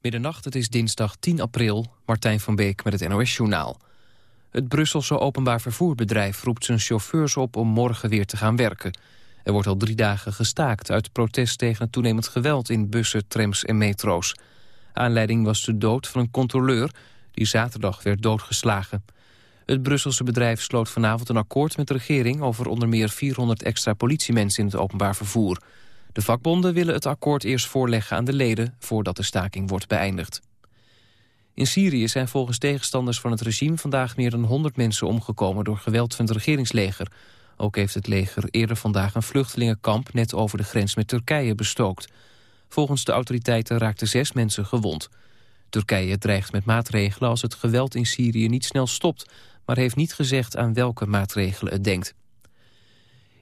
Middernacht, het is dinsdag 10 april, Martijn van Beek met het NOS-journaal. Het Brusselse openbaar vervoerbedrijf roept zijn chauffeurs op om morgen weer te gaan werken. Er wordt al drie dagen gestaakt uit protest tegen het toenemend geweld in bussen, trams en metro's. Aanleiding was de dood van een controleur die zaterdag werd doodgeslagen. Het Brusselse bedrijf sloot vanavond een akkoord met de regering over onder meer 400 extra politiemensen in het openbaar vervoer. De vakbonden willen het akkoord eerst voorleggen aan de leden... voordat de staking wordt beëindigd. In Syrië zijn volgens tegenstanders van het regime... vandaag meer dan 100 mensen omgekomen door geweld van het regeringsleger. Ook heeft het leger eerder vandaag een vluchtelingenkamp... net over de grens met Turkije bestookt. Volgens de autoriteiten raakten zes mensen gewond. Turkije dreigt met maatregelen als het geweld in Syrië niet snel stopt... maar heeft niet gezegd aan welke maatregelen het denkt.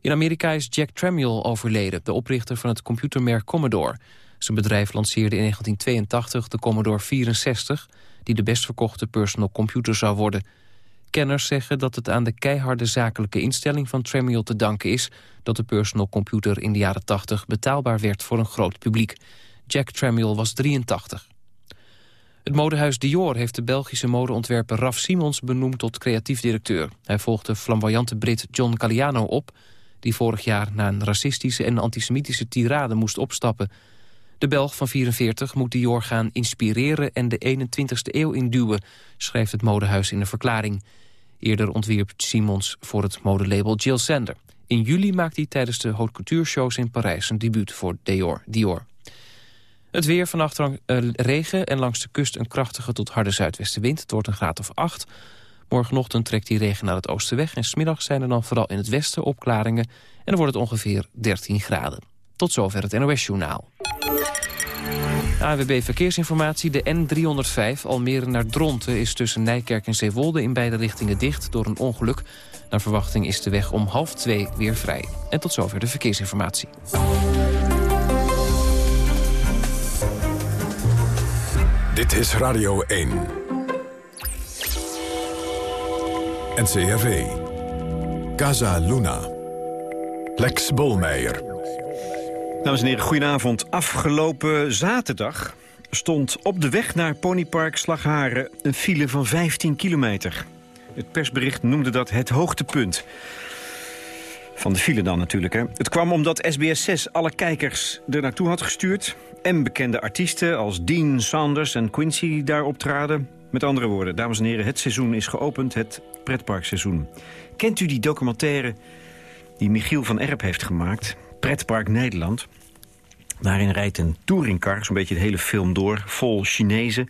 In Amerika is Jack Tramiel overleden, de oprichter van het computermerk Commodore. Zijn bedrijf lanceerde in 1982 de Commodore 64... die de best verkochte personal computer zou worden. Kenners zeggen dat het aan de keiharde zakelijke instelling van Tramiel te danken is... dat de personal computer in de jaren 80 betaalbaar werd voor een groot publiek. Jack Tramiel was 83. Het modehuis Dior heeft de Belgische modeontwerper Raf Simons benoemd tot creatief directeur. Hij volgde flamboyante Brit John Galliano op die vorig jaar na een racistische en antisemitische tirade moest opstappen. De Belg van 44 moet Dior gaan inspireren en de 21ste eeuw induwen, schrijft het modehuis in een verklaring. Eerder ontwierp Simons voor het modelabel Jill Sander. In juli maakt hij tijdens de haute couture shows in Parijs een debuut voor Dior. Dior. Het weer vannacht uh, regen en langs de kust een krachtige tot harde zuidwestenwind. Het wordt een graad of 8. Morgenochtend trekt die regen naar het oosten weg... en smiddag zijn er dan vooral in het westen opklaringen... en dan wordt het ongeveer 13 graden. Tot zover het NOS-journaal. AWB Verkeersinformatie. De N305 Almere naar Dronten is tussen Nijkerk en Zeewolde... in beide richtingen dicht door een ongeluk. Naar verwachting is de weg om half twee weer vrij. En tot zover de verkeersinformatie. Dit is Radio 1. NCRV. Casa Luna. Lex Bolmeijer. Dames en heren, goedenavond. Afgelopen zaterdag stond op de weg naar Ponypark Slagharen... een file van 15 kilometer. Het persbericht noemde dat het hoogtepunt. Van de file dan natuurlijk. Hè. Het kwam omdat SBS 6 alle kijkers er naartoe had gestuurd... en bekende artiesten als Dean Sanders en Quincy daar optraden. Met andere woorden, dames en heren, het seizoen is geopend, het pretparkseizoen. Kent u die documentaire die Michiel van Erp heeft gemaakt, Pretpark Nederland? Daarin rijdt een touringcar, zo'n beetje de hele film door, vol Chinezen,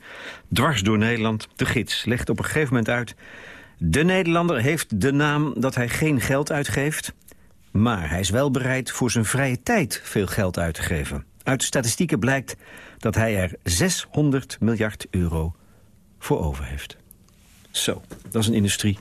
dwars door Nederland. De gids legt op een gegeven moment uit... de Nederlander heeft de naam dat hij geen geld uitgeeft... maar hij is wel bereid voor zijn vrije tijd veel geld uit te geven. Uit statistieken blijkt dat hij er 600 miljard euro voor over heeft. Zo, dat is een industrie.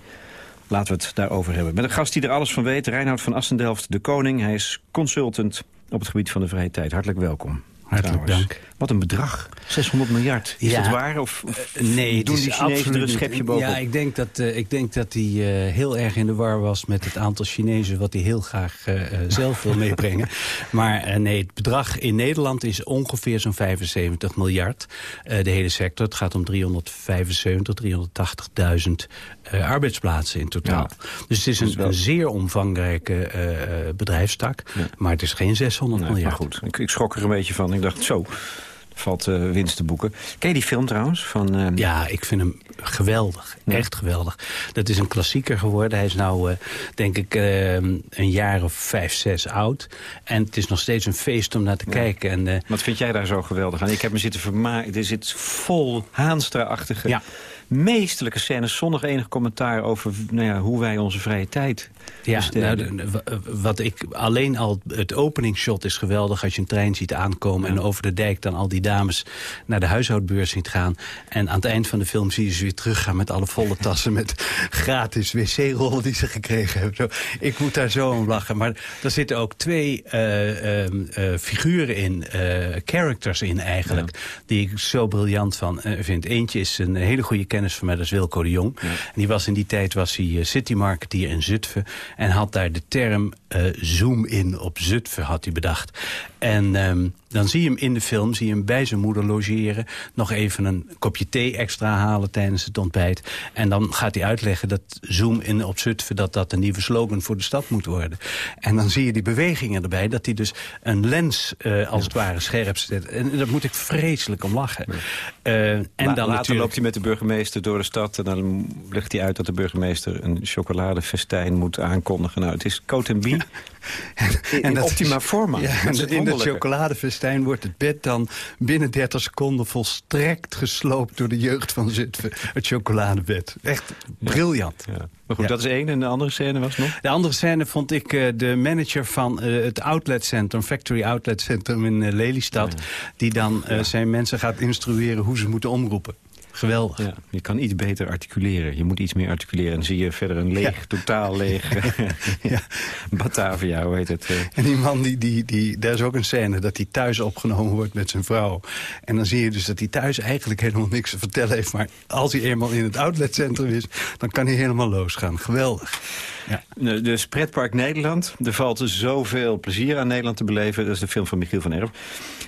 Laten we het daarover hebben. Met een gast die er alles van weet, Reinhard van Assendelft, de koning. Hij is consultant op het gebied van de vrije tijd. Hartelijk welkom. Hartelijk dank. Wat een bedrag. 600 miljard. Is dat waar? Of, uh, nee, doen die Chinezen er een schepje bovenop? Ja, ik denk dat, uh, ik denk dat hij uh, heel erg in de war was met het aantal Chinezen... wat hij heel graag zelf wil meebrengen. Maar nee, het bedrag in Nederland is ongeveer zo'n 75 miljard. de hele sector. Het gaat om 375, 380.000 arbeidsplaatsen in totaal. Ja. Dus het is een, wel... een zeer omvangrijke bedrijfstak. Ja. Maar het is geen 600 nee, miljard. goed, ik, ik schrok er een beetje van. Ik dacht, zo, valt uh, winst te boeken. Ken je die film trouwens? Van, uh... Ja, ik vind hem geweldig. Ja. Echt geweldig. Dat is een klassieker geworden. Hij is nou, uh, denk ik, een jaar of vijf, zes oud. En het is nog steeds een feest om naar te ja. kijken. En, Wat vind jij daar zo geweldig aan? Ik heb me zitten vermaken. Er zit vol Haanstra-achtige... Ja meestelijke scènes zonder enig commentaar over nou ja, hoe wij onze vrije tijd ja, nou, wat ik alleen al het openingsshot is geweldig als je een trein ziet aankomen ja. en over de dijk dan al die dames naar de huishoudbeurs ziet gaan en aan het eind van de film zie je ze weer teruggaan met alle volle tassen met gratis wc-rollen die ze gekregen hebben. Zo, ik moet daar zo om lachen. Maar er zitten ook twee uh, uh, uh, figuren in, characters in eigenlijk, ja. die ik zo briljant van vind. Eentje is een hele goede kennis van mij, dat is Wilco de Jong. Ja. En die was in die tijd was hij citymarketeer in Zutphen. En had daar de term uh, zoom in op Zutphen, had hij bedacht. En um, dan zie je hem in de film, zie je hem bij zijn moeder logeren... nog even een kopje thee extra halen tijdens het ontbijt. En dan gaat hij uitleggen dat zoom in op Zutphen... dat dat een nieuwe slogan voor de stad moet worden. En dan zie je die bewegingen erbij, dat hij dus een lens uh, als het ware scherp zet. En daar moet ik vreselijk om lachen. Uh, en La, dan later natuurlijk... loopt hij met de burgemeester door de stad... en dan legt hij uit dat de burgemeester een chocoladefestijn moet aankondigen. Nou, het is coat en in, en dat optima forma. Ja, en in het chocoladefestijn wordt het bed dan binnen 30 seconden volstrekt gesloopt door de jeugd van Zutphen. Het chocoladebed. Echt briljant. Ja. Maar goed, dat is één. En de andere scène was nog? De andere scène vond ik uh, de manager van uh, het outletcentrum, Factory Outlet Centrum in uh, Lelystad. Die dan zijn mensen gaat instrueren hoe ze moeten omroepen. Geweldig. Ja, je kan iets beter articuleren. Je moet iets meer articuleren. En zie je verder een leeg, totaal leeg ja. Batavia, hoe heet het? Eh. En die man, die, die, die, daar is ook een scène dat hij thuis opgenomen wordt met zijn vrouw. En dan zie je dus dat hij thuis eigenlijk helemaal niks te vertellen heeft. Maar als hij eenmaal in het outletcentrum is, dan kan hij helemaal losgaan. Geweldig. Ja. Dus Pretpark Nederland. Er valt dus zoveel plezier aan Nederland te beleven. Dat is de film van Michiel van Erp.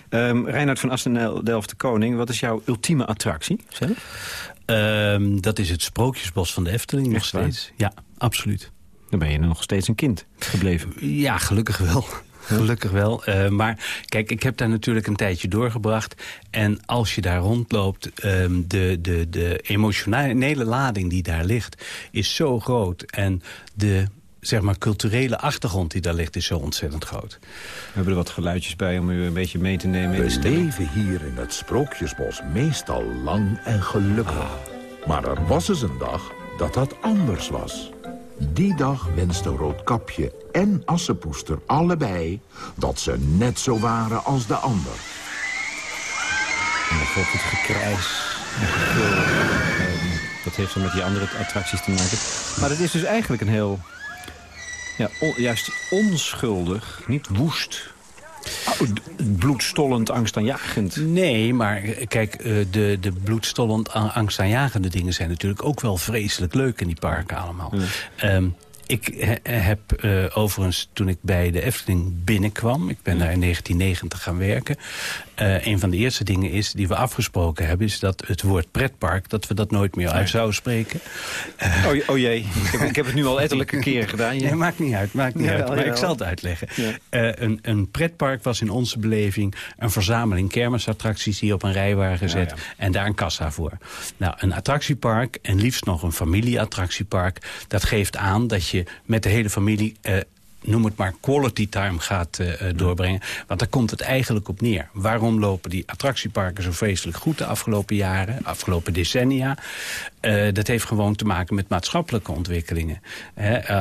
Um, Reinhard van Asten Delft de Koning. Wat is jouw ultieme attractie zelf? Um, dat is het Sprookjesbos van de Efteling nog steeds. Ja, absoluut. Dan ben je nog steeds een kind gebleven. Ja, gelukkig wel. Gelukkig wel. Uh, maar kijk, ik heb daar natuurlijk een tijdje doorgebracht. En als je daar rondloopt, um, de, de, de emotionele lading die daar ligt... is zo groot. En de zeg maar, culturele achtergrond die daar ligt is zo ontzettend groot. We hebben er wat geluidjes bij om u een beetje mee te nemen. We leven hier in het Sprookjesbos meestal lang en gelukkig. Maar er was eens een dag dat dat anders was. Die dag wenste Roodkapje en Assepoester allebei... dat ze net zo waren als de ander. En dan volgt het gekrijs. Dat heeft dan met die andere attracties te maken. Maar het is dus eigenlijk een heel... Ja, juist onschuldig, niet woest Oh, bloedstollend, angstaanjagend. Nee, maar kijk, eh, de, de bloedstollend, angstaanjagende dingen zijn natuurlijk ook wel vreselijk leuk in die parken allemaal. Ehm, ik heb uh, overigens, toen ik bij de Efteling binnenkwam... ik ben daar in 1990 gaan werken... Uh, een van de eerste dingen is die we afgesproken hebben... is dat het woord pretpark, dat we dat nooit meer uit zouden spreken. Uh, oh, oh, jee, ik heb, ik heb, het nu al ettelijke keren gedaan. Ja. Nee, maakt niet uit, maakt niet uit. Maar ik zal het uitleggen. een, een pretpark was in onze beleving een verzameling kermisattracties... die op een rij waren gezet en daar een kassa voor. Nou, een attractiepark en liefst nog een familieattractiepark... dat geeft aan dat je met de hele familie uh, noem het maar, quality time gaat uh, doorbrengen. Want daar komt het eigenlijk op neer. Waarom lopen die attractieparken zo vreselijk goed de afgelopen jaren, afgelopen decennia? Uh, dat heeft gewoon te maken met maatschappelijke ontwikkelingen.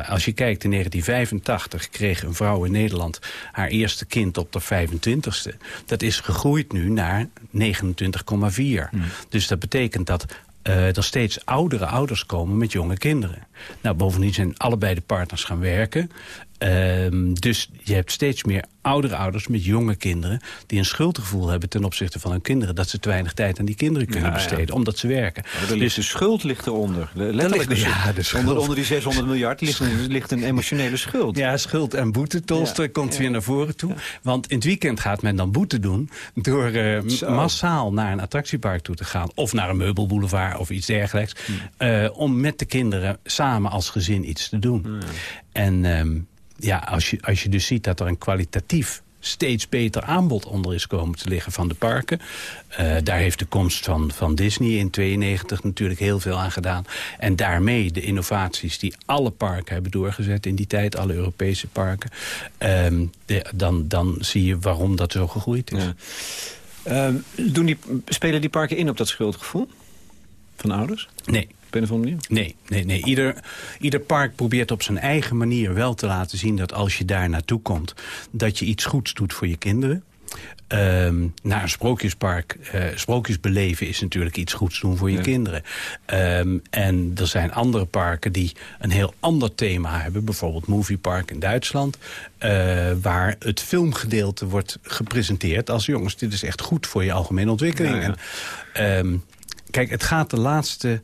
als je kijkt, in 1985 kreeg een vrouw in Nederland haar eerste kind op de 25ste. Dat is gegroeid nu naar 29,4. Hmm. Dus dat betekent dat uh, er steeds oudere ouders komen met jonge kinderen. Nou, bovendien zijn allebei de partners gaan werken. Um, dus je hebt steeds meer oudere ouders met jonge kinderen... die een schuldgevoel hebben ten opzichte van hun kinderen... dat ze te weinig tijd aan die kinderen kunnen besteden, omdat ze werken. de, dus de schuld ligt eronder. Letterlijk ligt, ja, de schuld. Onder, onder, die 600 miljard ligt, ligt, een emotionele schuld. Ja, schuld en boete. Tolstoy komt weer naar voren toe. Want in het weekend gaat men dan boete doen... door uh, massaal naar een attractiepark toe te gaan... of naar een meubelboulevard of iets dergelijks... Uh, om met de kinderen samen als gezin iets te doen. En... Um, ja, als je, als je dus ziet dat er een kwalitatief steeds beter aanbod onder is komen te liggen van de parken. Uh, daar heeft de komst van, van Disney in 92 natuurlijk heel veel aan gedaan. En daarmee de innovaties die alle parken hebben doorgezet in die tijd, alle Europese parken. De, dan, dan zie je waarom dat zo gegroeid is. Ja. Uh, doen die, spelen die parken in op dat schuldgevoel van ouders? Nee een of manier? Nee, nee, nee. Ieder, ieder park probeert op zijn eigen manier wel te laten zien... dat als je daar naartoe komt, dat je iets goeds doet voor je kinderen. Um, naar een sprookjespark, uh, sprookjes beleven is natuurlijk iets goeds doen voor je kinderen. Um, en er zijn andere parken die een heel ander thema hebben. Bijvoorbeeld Movie Park in Duitsland. Uh, waar het filmgedeelte wordt gepresenteerd als... jongens, dit is echt goed voor je algemene ontwikkeling. En, um, kijk, het gaat de laatste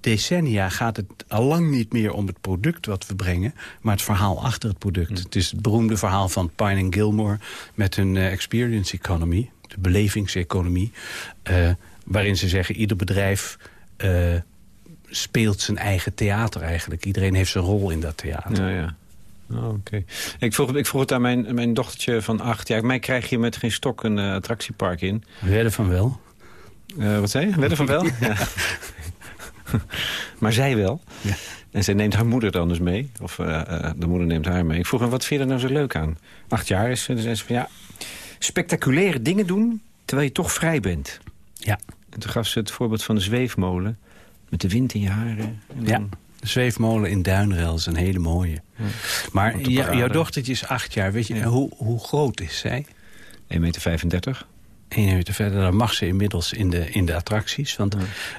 decennia gaat het al lang niet meer om het product wat we brengen... maar het verhaal achter het product. Hm. Het is het beroemde verhaal van Pine en Gilmore... met hun eh, experience economy, de belevingseconomie... eh, waarin ze zeggen, ieder bedrijf eh, speelt zijn eigen theater eigenlijk. Iedereen heeft zijn rol in dat theater. Ja, ja. Oh, Oké. Ik, vroeg, ik vroeg het aan mijn, mijn dochtertje van acht. Ja, mij krijg je met geen stok een attractiepark in. Wedden van wel. Wat zei je? Wedden van wel? ja. maar zij wel. Ja. En zij neemt haar moeder dan dus mee. Of eh, eh, de moeder neemt haar mee. Ik vroeg haar, wat vind je er nou zo leuk aan? Acht jaar is ze. Zei ze van, ja, spectaculaire dingen doen... terwijl je toch vrij bent. Ja. En toen gaf ze het voorbeeld van de zweefmolen. Met de wind in je haren. En Ja, dan- de zweefmolen in Duinrel is een hele mooie. Maar jouw dochtertje is acht jaar. Weet je, Ja. hoe, hoe groot is zij? 1,35 meter. Eén meter verder, dan mag ze inmiddels in de, in de attracties. Want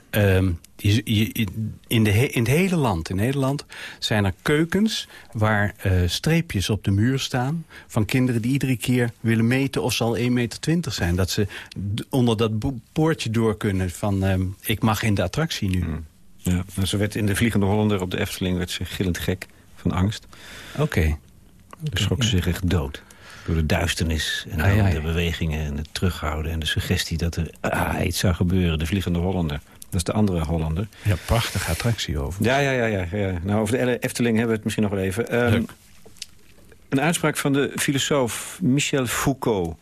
ehm, je, je, in, de, he- in het hele land, in Nederland, zijn er keukens... waar eh, streepjes op de muur staan van kinderen die iedere keer willen meten... of ze al 1,20 meter zijn. Dat ze onder dat poortje door kunnen van... ehm, ik mag in de attractie nu. Ja. Nou, ze werd in de Vliegende Hollander op de Efteling... werd ze gillend gek van angst. Oké. Toen schrok ze zich echt dood. Door de duisternis en Ah, de bewegingen en het terughouden... en de suggestie dat er ah, iets zou gebeuren. De Vliegende Hollander. Dat is de andere Hollander. Ja, prachtige attractie over. Ja, ja, ja. ja, ja. Nou, over de Efteling hebben we het misschien nog wel even. Ehm, een uitspraak van de filosoof Michel Foucault...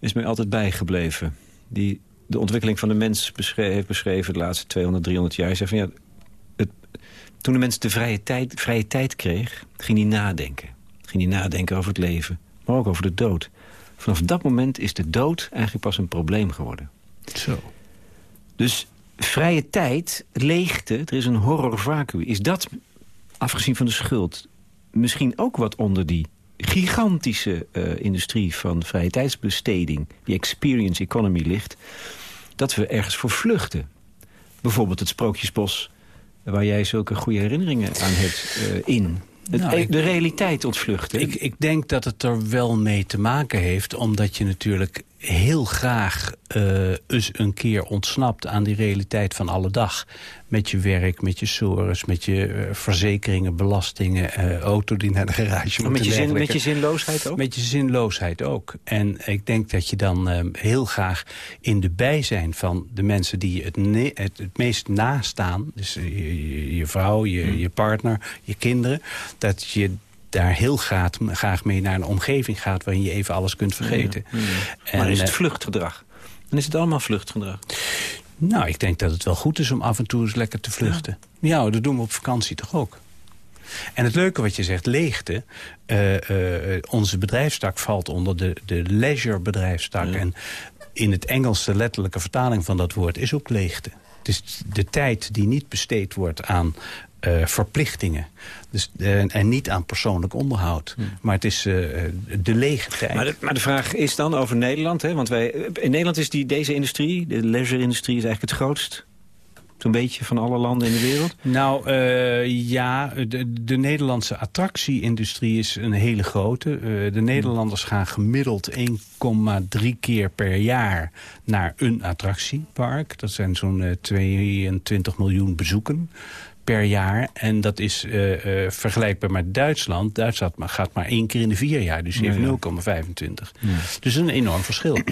is mij altijd bijgebleven. Die de ontwikkeling van de mens heeft beschreven... de laatste 200, 300 jaar. Hij zei van, ja, het, toen de mens de vrije tijd, vrije tijd kreeg... ging hij nadenken. Ging hij nadenken over het leven, maar ook over de dood. Vanaf dat moment is de dood eigenlijk pas een probleem geworden. Zo. Dus vrije tijd, leegte, er is een horror vacuüm. Is dat, afgezien van de schuld, misschien ook wat onder die gigantische eh, industrie van vrije tijdsbesteding, die experience economy ligt, dat we ergens voor vluchten. Bijvoorbeeld het Sprookjesbos, waar jij zulke goede herinneringen aan hebt eh, in. Het, Nou, ik- de realiteit ontvluchten. Ik, ik denk dat het er wel mee te maken heeft... omdat je natuurlijk heel graag eh, eens een keer ontsnapt... aan die realiteit van alle dag. Met je werk, met je sores, met je eh, verzekeringen, belastingen... eh, auto die naar de garage moet met, je zin, met je zinloosheid ook? Met je zinloosheid ook. En ik denk dat je dan heel graag in de bijzijn van de mensen die je het, het, het meest nastaan... dus je, je, je vrouw, je, Hmm. je partner, je kinderen... dat je daar heel graag, graag mee naar een omgeving gaat... waarin je even alles kunt vergeten. En, maar is het eh, vluchtgedrag? Dan is het allemaal vluchtgedrag. nou, ik denk dat het wel goed is om af en toe eens lekker te vluchten. Ja, dat doen we op vakantie toch ook. En het leuke wat je zegt, leegte. eh, eh, onze bedrijfstak valt onder de, de leisure bedrijfstak. En in het Engels de letterlijke vertaling van dat woord is ook leegte. Het is de tijd die niet besteed wordt aan eh, verplichtingen. Dus, eh, en niet aan persoonlijk onderhoud. Maar het is eh, de lege tijd. Maar de, maar de vraag is dan over Nederland. Hè? Want wij, in Nederland is die, deze industrie, de leisure-industrie... is eigenlijk het grootst, zo'n beetje, van alle landen in de wereld. Nou, ja, de, de Nederlandse attractie-industrie is een hele grote. De Nederlanders gaan gemiddeld 1,3 keer per jaar naar een attractiepark. Dat zijn zo'n eh, 22 miljoen bezoeken per jaar. En dat is eh, eh, vergelijkbaar met Duitsland. Duitsland gaat maar één keer in de vier jaar, dus die heeft 0,25. Dus een enorm verschil.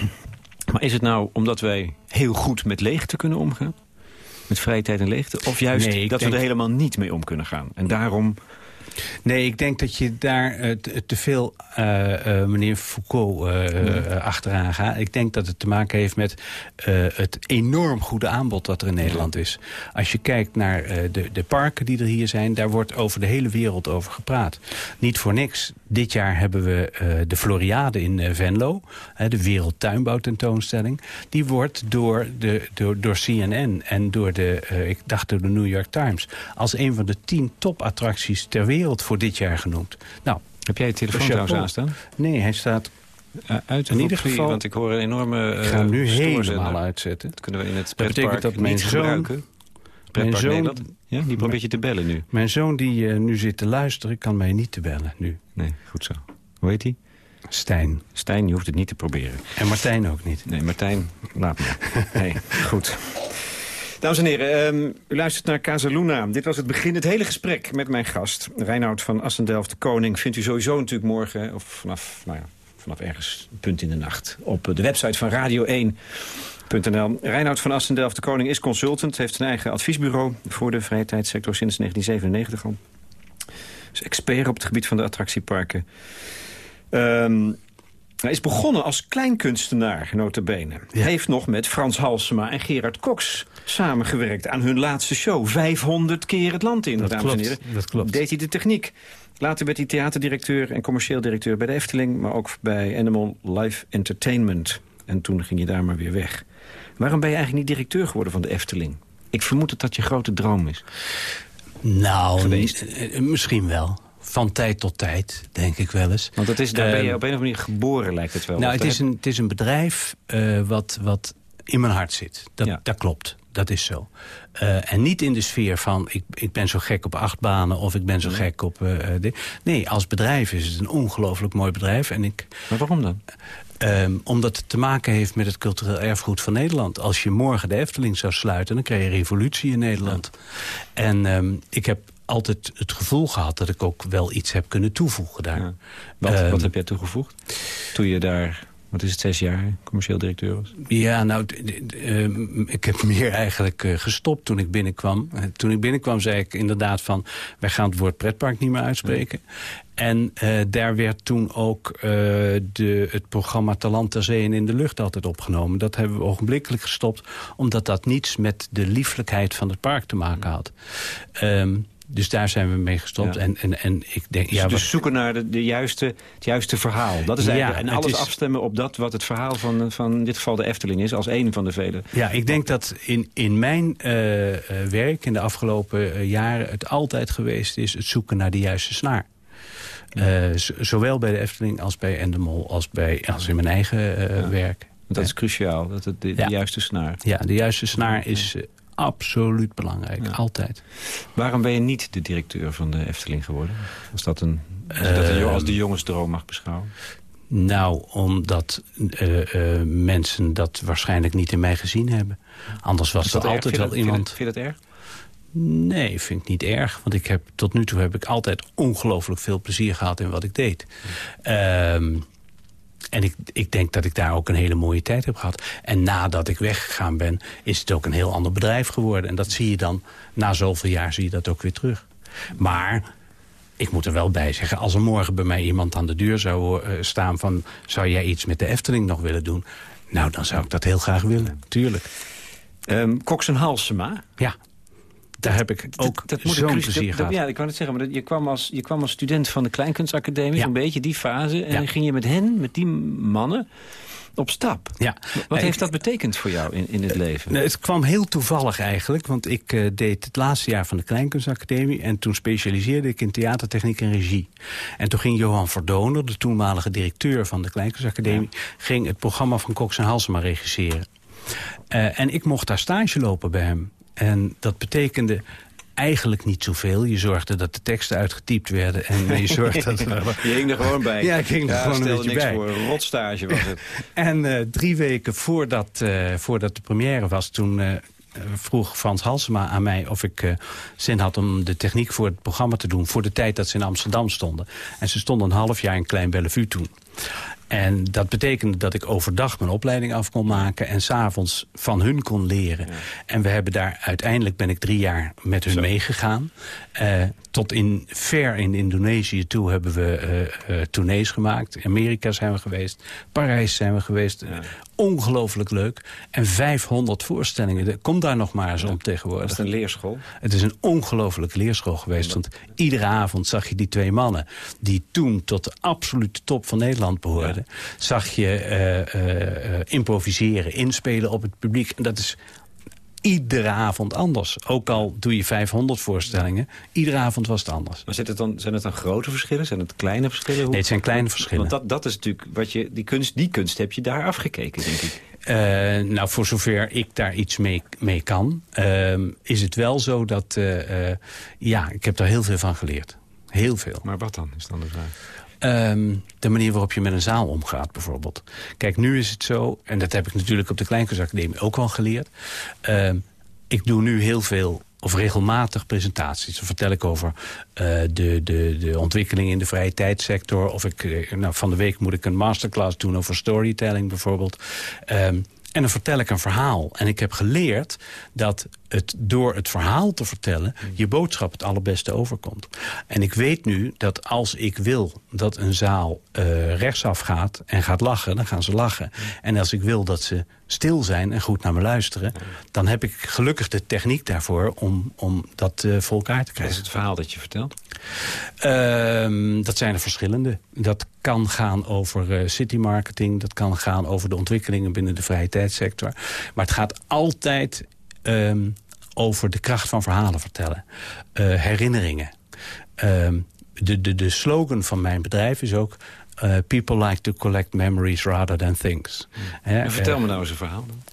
Maar is het nou omdat wij heel goed met leegte kunnen omgaan? Met vrije tijd en leegte? Of juist Nee, dat we er helemaal niet mee om kunnen gaan? En daarom... Nee, ik denk dat je daar eh, te, veel eh, eh, meneer Foucault achteraan gaat. Ik denk dat het te maken heeft met het enorm goede aanbod dat er in Nederland is. Als je kijkt naar de, de parken die er hier zijn... daar wordt over de hele wereld over gepraat. Niet voor niks. Dit jaar hebben we eh, de Floriade in eh, Venlo. de Wereldtuinbouwtentoonstelling. Die wordt door, de, door, door CNN en door de, eh, ik dacht door de New York Times... als een van de tien topattracties ter wereld voor dit jaar genoemd. Nou, Heb jij je telefoon trouwens aanstaan? nee, hij staat... Uh, uit In ieder geval- Want ik hoor een enorme Ik ga hem nu helemaal uitzetten. Dat kunnen we in het Dat betekent dat mijn niet zoon- gebruiken. Pretpark zoon- Nederland. Ja, die probeert je te bellen nu. Mijn zoon die nu zit te luisteren, kan mij niet te bellen nu. Nee, goed zo. Hoe heet hij? Stijn. Stijn, je hoeft het niet te proberen. En Martijn ook niet. Nee, Martijn, laat me. Nee, goed. Dames en heren, um, u luistert naar Casaluna. Dit was het begin, het hele gesprek met mijn gast. Reinoud van Assendelft de Koning vindt u sowieso natuurlijk morgen... of vanaf, nou ja, vanaf ergens punt in de nacht... op de website van Radio 1 NL. Reinoud van Assendelft de Koning is consultant, heeft een eigen adviesbureau voor de vrije tijdsector sinds 1997 al. Is expert op het gebied van de attractieparken. Um, hij is begonnen als kleinkunstenaar, notabene. Ja. Heeft nog met Frans Halsema en Gerard Cox samengewerkt... aan hun laatste show. 500 keer het land in, dat dames klopt, en heren. Dat klopt. Deed hij de techniek. Later werd hij theaterdirecteur en commercieel directeur bij de Efteling... maar ook bij Animal Life Entertainment. En toen ging je daar maar weer weg. Waarom ben je eigenlijk niet directeur geworden van de Efteling? Ik vermoed dat dat je grote droom is. Nou, Geweest. eh, misschien wel. Van tijd tot tijd, denk ik wel eens. Want dat is, daar ben je Ehm, op een of andere manier geboren, lijkt het wel. Nou, het is, een, het is een bedrijf eh, wat, wat in mijn hart zit. Dat, Ja. dat klopt. Dat is zo. Eh, en niet in de sfeer van ik, ik ben zo gek op achtbanen of ik ben zo gek op... dit. Nee, als bedrijf is het een ongelooflijk mooi bedrijf. En ik, Maar waarom dan? Ehm, omdat het te maken heeft met het cultureel erfgoed van Nederland. Als je morgen de Efteling zou sluiten, dan krijg je revolutie in Nederland. En ehm, ik heb altijd het gevoel gehad dat ik ook wel iets heb kunnen toevoegen daar. Ja. Wat, Ehm, wat heb jij toegevoegd? Toen je daar, wat is het, zes jaar commercieel directeur was? Ja, nou, ehm, ik heb meer eigenlijk eh, gestopt toen ik binnenkwam. Eh, toen ik binnenkwam zei ik inderdaad van... wij gaan het woord pretpark niet meer uitspreken. En eh, daar werd toen ook de, het programma Talent ter Zee en in de Lucht altijd opgenomen. Dat hebben we ogenblikkelijk gestopt... omdat dat niets met de lieflijkheid van het park te maken had. Ehm, dus daar zijn we mee gestopt. Ja. En, en, en ik denk... Dus, ja, dus zoeken naar de, de juiste, het juiste verhaal. Dat is Ja, eigenlijk, en het alles is- afstemmen op dat wat het verhaal van, van in dit geval de Efteling is... als een van de vele. Ja, ik denk dat in, in mijn eh, eh, werk in de afgelopen eh, jaren... het altijd geweest is het zoeken naar de juiste snaar. Zowel bij de Efteling als bij Endemol als, bij, als in mijn eigen Ja. werk. Dat is cruciaal, dat het de, de Ja. juiste snaar. Ja, de juiste snaar is absoluut belangrijk. Ja. Altijd. Waarom ben je niet de directeur van de Efteling geworden? Als, dat een, als dat een, als de jongensdroom mag beschouwen. Nou, omdat eh, eh, mensen dat waarschijnlijk niet in mij gezien hebben. Anders was dat altijd Vind wel dat- iemand... Vind je dat erg? Nee, vind ik niet erg. Want ik heb, tot nu toe heb ik altijd ongelooflijk veel plezier gehad in wat ik deed. Ehm, en ik, ik denk dat ik daar ook een hele mooie tijd heb gehad. En nadat ik weggegaan ben, is het ook een heel ander bedrijf geworden. En dat zie je dan, na zoveel jaar zie je dat ook weer terug. Maar ik moet er wel bij zeggen, als er morgen bij mij iemand aan de deur zou eh, staan van... zou jij iets met de Efteling nog willen doen? Nou, dan zou ik dat heel graag willen, tuurlijk. Ehm Cox en Halsema. Ja, daar heb ik ook dat moet een zo'n plezier gehad. Ja, ik wou het zeggen, maar dat, je, kwam als, je kwam als student van de Kleinkunstacademie, Ja. zo'n beetje die fase. En dan ging je met hen, met die mannen, op stap. Ja. Wat heeft dat betekend voor jou in, in het leven? Nou, het kwam heel toevallig eigenlijk, want ik eh, deed het laatste jaar van de Kleinkunstacademie... en toen specialiseerde ik in theatertechniek en regie. En toen ging Johan Verdoner, de toenmalige directeur van de Kleinkunstacademie... ging het programma van Cox en Halsema regisseren. Eh, en ik mocht daar stage lopen bij hem. En dat betekende eigenlijk niet zoveel. Je zorgde dat de teksten uitgetypt werden en je zorgde dat... Je hing er gewoon bij. Ja, ik ging er gewoon een beetje niks bij. voor. Een rotstage was het. En eh, drie weken voordat, eh, voordat de première was... toen eh, vroeg Frans Halsema aan mij of ik zin had... om de techniek voor het programma te doen... voor de tijd dat ze in Amsterdam stonden. En ze stonden een half jaar in Klein Bellevue toen. En dat betekende dat ik overdag mijn opleiding af kon maken... en s'avonds van hun kon leren. En we hebben daar, uiteindelijk ben ik drie jaar met hun meegegaan. Eh, tot in, ver in Indonesië toe hebben we eh eh, tournees gemaakt. Amerika zijn we geweest. Parijs zijn we geweest. Ongelooflijk leuk. En 500 voorstellingen. Kom daar nog maar eens om Was tegenwoordig. het een leerschool? Het is een ongelofelijke leerschool geweest. Want iedere avond zag je die twee mannen... die toen tot de absolute top van Nederland behoorden... zag je eh, eh, improviseren, inspelen op het publiek. En dat is iedere avond anders. Ook al doe je 500 voorstellingen, iedere avond was het anders. Maar zit het dan, zijn het dan grote verschillen? Zijn het kleine verschillen? Hoe- Nee, het zijn kleine verschillen. Want dat, dat is natuurlijk wat je, die kunst, die kunst heb je daar afgekeken, denk ik. Eh, nou, voor zover ik daar iets mee, mee kan, ehm, is het wel zo dat... ja, ik heb daar heel veel van geleerd. Heel veel. Maar wat dan, is dan de vraag. Ehm, de manier waarop je met een zaal omgaat, bijvoorbeeld. Kijk, nu is het zo, en dat heb ik natuurlijk op de Kleinkunstacademie ook wel geleerd... ehm, ik doe nu heel veel of regelmatig presentaties. Dan vertel ik over uh, de, de, de ontwikkeling in de vrije tijdssector. Of ik, uh, nou, van de week moet ik een masterclass doen over storytelling bijvoorbeeld. Um, en dan vertel ik een verhaal. En ik heb geleerd dat het door het verhaal te vertellen... je boodschap het allerbeste overkomt. En ik weet nu dat als ik wil dat een zaal uh, rechtsaf gaat en gaat lachen... dan gaan ze lachen. En als ik wil dat ze stil zijn en goed naar me luisteren... dan heb ik gelukkig de techniek daarvoor om, om dat uh, voor elkaar te krijgen. Is het verhaal dat je vertelt? Uh, dat zijn er verschillende. Dat kan gaan over uh, city marketing. Dat kan gaan over de ontwikkelingen binnen de vrije tijdssector. Maar het gaat altijd um, over de kracht van verhalen vertellen. Uh, herinneringen. Um, de, de, de slogan van mijn bedrijf is ook... Uh, people like to collect memories rather than things. Hmm. vertel me nou eens een verhaal dan.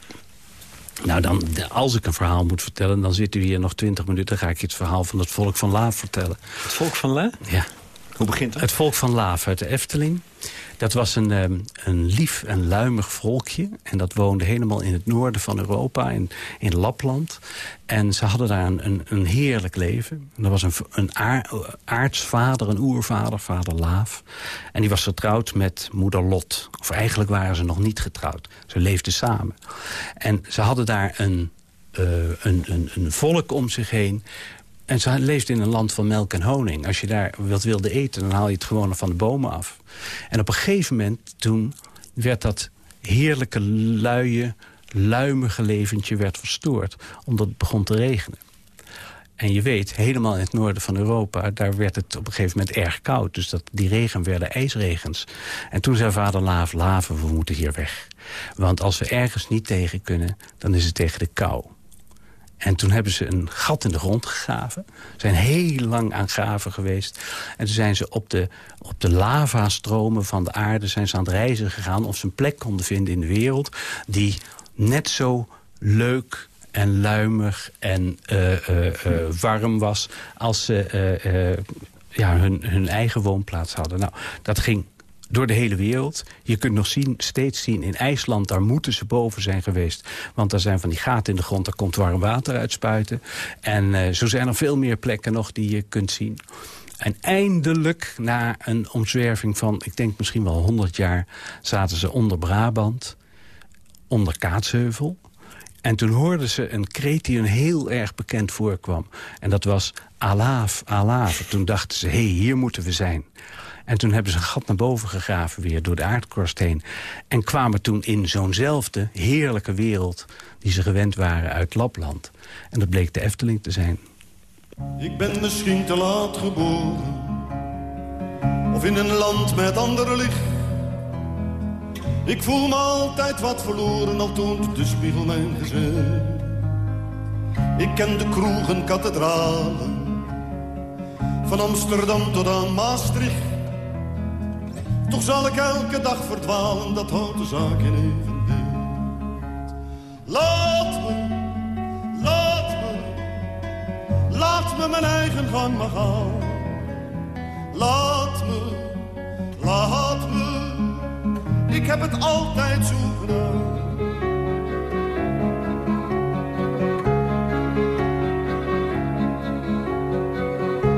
Nou, dan, als ik een verhaal moet vertellen, dan zitten we hier nog twintig minuten. Ga ik je het verhaal van het volk van Laaf vertellen. Het volk van La? Ja. Hoe begint? Het volk van Laaf uit de Efteling. Dat was een, um, een lief en luimig volkje. En dat woonde helemaal in het noorden van Europa, in, in Lapland. En ze hadden daar een, een, heerlijk leven. er was een, een aartsvader, een oervader, vader Laaf. En die was getrouwd met moeder Lot. Of eigenlijk waren ze nog niet getrouwd. Ze leefden samen. En ze hadden daar een, uh, een, een, een volk om zich heen en ze leeft in een land van melk en honing. Als je daar wat wilde eten, dan haal je het gewoon van de bomen af. En op een gegeven moment, toen werd dat heerlijke, luie, luimige leventje werd verstoord. Omdat het begon te regenen. En je weet, helemaal in het noorden van Europa... daar werd het op een gegeven moment erg koud. Dus dat, die regen werden ijsregens. En toen zei vader Laaf, Laven, we moeten hier weg. Want als we ergens niet tegen kunnen, dan is het tegen de kou. En toen hebben ze een gat in de grond gegraven. Zijn heel lang aan graven geweest. En toen zijn ze op de, op de lavastromen van de aarde zijn ze aan het reizen gegaan... of ze een plek konden vinden in de wereld... die net zo leuk en luimig en uh, uh, uh, warm was... als ze ja, hun, hun eigen woonplaats hadden. Nou, dat ging door de hele wereld. Je kunt nog zien, steeds zien in IJsland, daar moeten ze boven zijn geweest. Want daar zijn van die gaten in de grond, daar komt warm water uitspuiten. En uh, zo zijn er veel meer plekken nog die je kunt zien. En eindelijk, na een omzwerving van, ik denk misschien wel 100 jaar... zaten ze onder Brabant, onder Kaatsheuvel. En toen hoorden ze een kreet die hun heel erg bekend voorkwam. En dat was Alaaf, Alaaf. Toen dachten ze, hé, hey, hier moeten we zijn. En toen hebben ze een gat naar boven gegraven weer door de aardkorst heen. En kwamen toen in zo'nzelfde heerlijke wereld... die ze gewend waren uit Lapland. En dat bleek de Efteling te zijn. Ik ben misschien te laat geboren. Of in een land met andere licht. Ik voel me altijd wat verloren, al toont de spiegel mijn gezicht. Ik ken de kroegen, kathedralen. Van Amsterdam tot aan Maastricht. Toch zal ik elke dag verdwalen, dat houdt de zaak in evenwicht. Laat me, laat me, laat me mijn eigen gang maar gaan. Laat me, laat me, ik heb het altijd zo gedaan.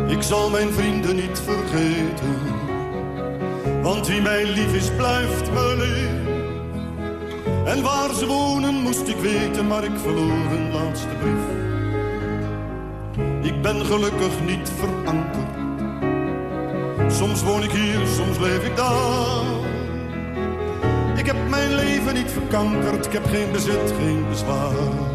Ik zal mijn vrienden niet vergeten want wie mij lief is, blijft me lief. En waar ze wonen moest ik weten, maar ik verloor een laatste brief. Ik ben gelukkig niet verankerd. Soms woon ik hier, soms leef ik daar. Ik heb mijn leven niet verkankerd, ik heb geen bezit, geen bezwaar.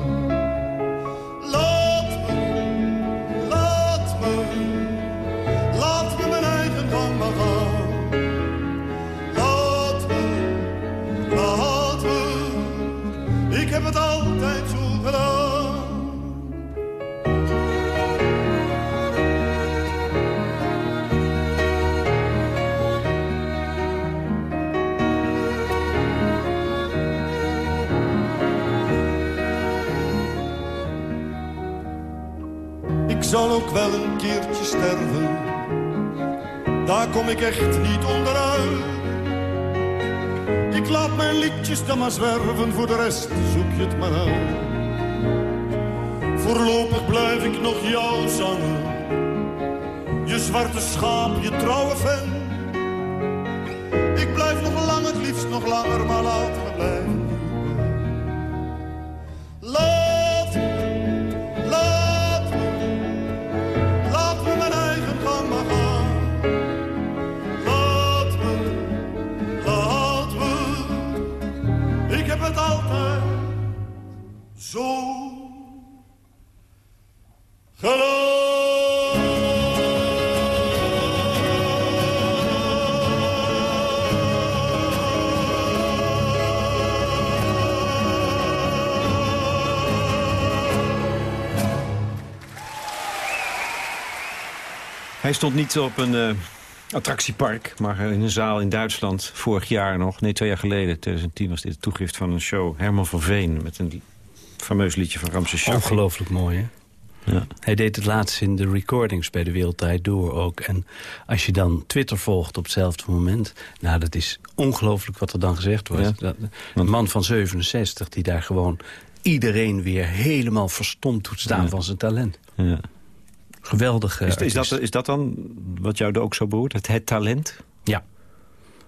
Zal ook wel een keertje sterven. Daar kom ik echt niet onderuit. Ik laat mijn liedjes dan maar zwerven, voor de rest zoek je het maar uit. Voorlopig blijf ik nog jou zangen. Je zwarte schaap, je trouwe fan. Ik blijf nog lang, het liefst nog langer, maar laat me blijven. Hij stond niet op een uh, attractiepark, maar in een zaal in Duitsland. Vorig jaar nog, nee, twee jaar geleden, 2010 was dit de toegift van een show. Herman van Veen met een fameus liedje van Ramses Shaffi. Ongelooflijk mooi, hè? Ja. Hij deed het laatst in de recordings bij de Wereldtijd Door ook. En als je dan Twitter volgt op hetzelfde moment... nou, dat is ongelooflijk wat er dan gezegd wordt. Dat, een man van 67 die daar gewoon iedereen weer helemaal verstomd doet staan van zijn talent. Ja. Geweldig. Is, is, dat, is dat dan wat jou ook zo behoort? Het, het talent? Ja.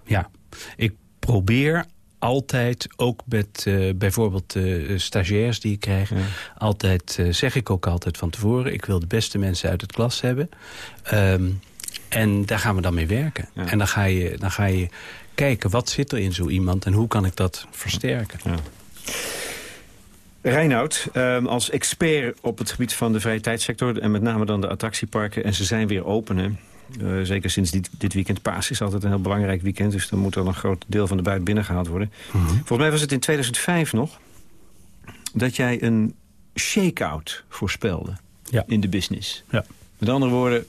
Ja. Ik probeer altijd, ook met uh, bijvoorbeeld uh, stagiairs die ik krijg... altijd uh, zeg ik ook altijd van tevoren... ik wil de beste mensen uit het klas hebben. Um, en daar gaan we dan mee werken. Ja. En dan ga, je, dan ga je kijken, wat zit er in zo iemand... en hoe kan ik dat versterken. Ja. Reinoud, um, als expert op het gebied van de vrije tijdsector... en met name dan de attractieparken, en ze zijn weer open... Hè? Uh, zeker sinds dit, dit weekend paas is altijd een heel belangrijk weekend... dus dan moet er een groot deel van de buit binnengehaald worden. Mm -hmm. Volgens mij was het in 2005 nog... dat jij een shake-out voorspelde ja. in de business. Ja. Met andere woorden,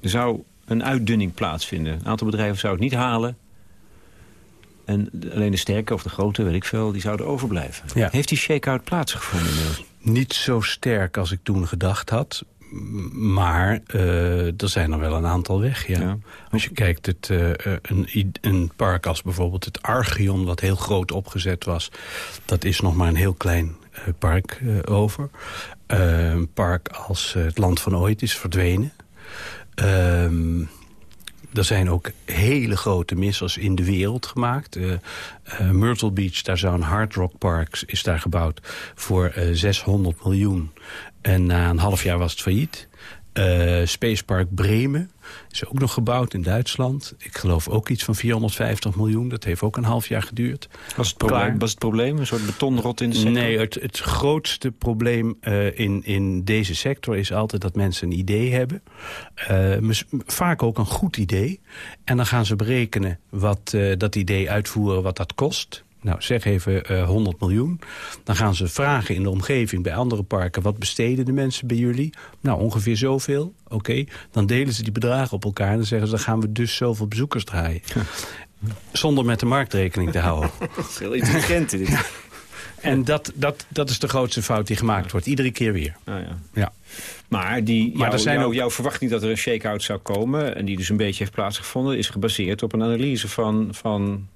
er zou een uitdunning plaatsvinden. Een aantal bedrijven zou het niet halen... En alleen de sterke of de grote, weet ik veel, die zouden overblijven. Ja. Heeft die shake-out plaatsgevonden inmiddels? Niet zo sterk als ik toen gedacht had. Maar uh, er zijn er wel een aantal weg, ja. ja. Als je kijkt, het, uh, een, een, park als bijvoorbeeld het Archeon... wat heel groot opgezet was... dat is nog maar een heel klein uh, park over. een park als het Land van Ooit is verdwenen. Ehm, er zijn ook hele grote missers in de wereld gemaakt. Uh, uh, Myrtle Beach, daar zou een hard rock park is daar gebouwd voor uh, 600 miljoen. En na een half jaar was het failliet. Spacepark Bremen is ook nog gebouwd in Duitsland. Ik geloof ook iets van 450 miljoen. Dat heeft ook een half jaar geduurd. Was het probleem, was het probleem een soort betonrot in de sector? Nee, het, het grootste probleem uh, in, in deze sector is altijd dat mensen een idee hebben. Uh, vaak ook een goed idee. En dan gaan ze berekenen wat dat idee uitvoeren, wat dat kost. Nou, zeg even uh, 100 miljoen. Dan gaan ze vragen in de omgeving bij andere parken... wat besteden de mensen bij jullie? Nou, ongeveer zoveel. Oké, dan delen ze die bedragen op elkaar... en dan zeggen ze, dan gaan we dus zoveel bezoekers draaien. Zonder met de marktrekening te houden. dat is heel intelligent dit. En dat, dat, dat is de grootste fout die gemaakt wordt. Iedere keer weer. Ah, ja. ja. Maar, die, maar jou, zijn ook... jouw verwachting dat er een shake-out zou komen... en die dus een beetje heeft plaatsgevonden... is gebaseerd op een analyse van, van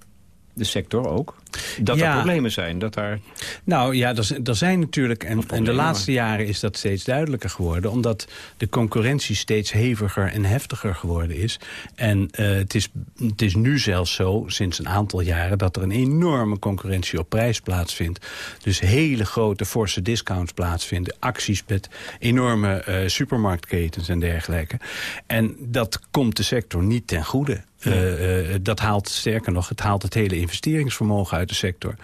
de sector ook? Dat er problemen zijn? Dat daar... Nou ja, er, er zijn natuurlijk... En, en de laatste jaren is dat steeds duidelijker geworden... omdat de concurrentie steeds heviger en heftiger geworden is. En uh, het, is, het is nu zelfs zo, sinds een aantal jaren... dat er een enorme concurrentie op prijs plaatsvindt. Dus hele grote, forse discounts plaatsvinden. Acties met enorme uh, supermarktketens en dergelijke. En dat komt de sector niet ten goede. Uh, uh, dat haalt, sterker nog, het haalt het hele investeringsvermogen uit de sector.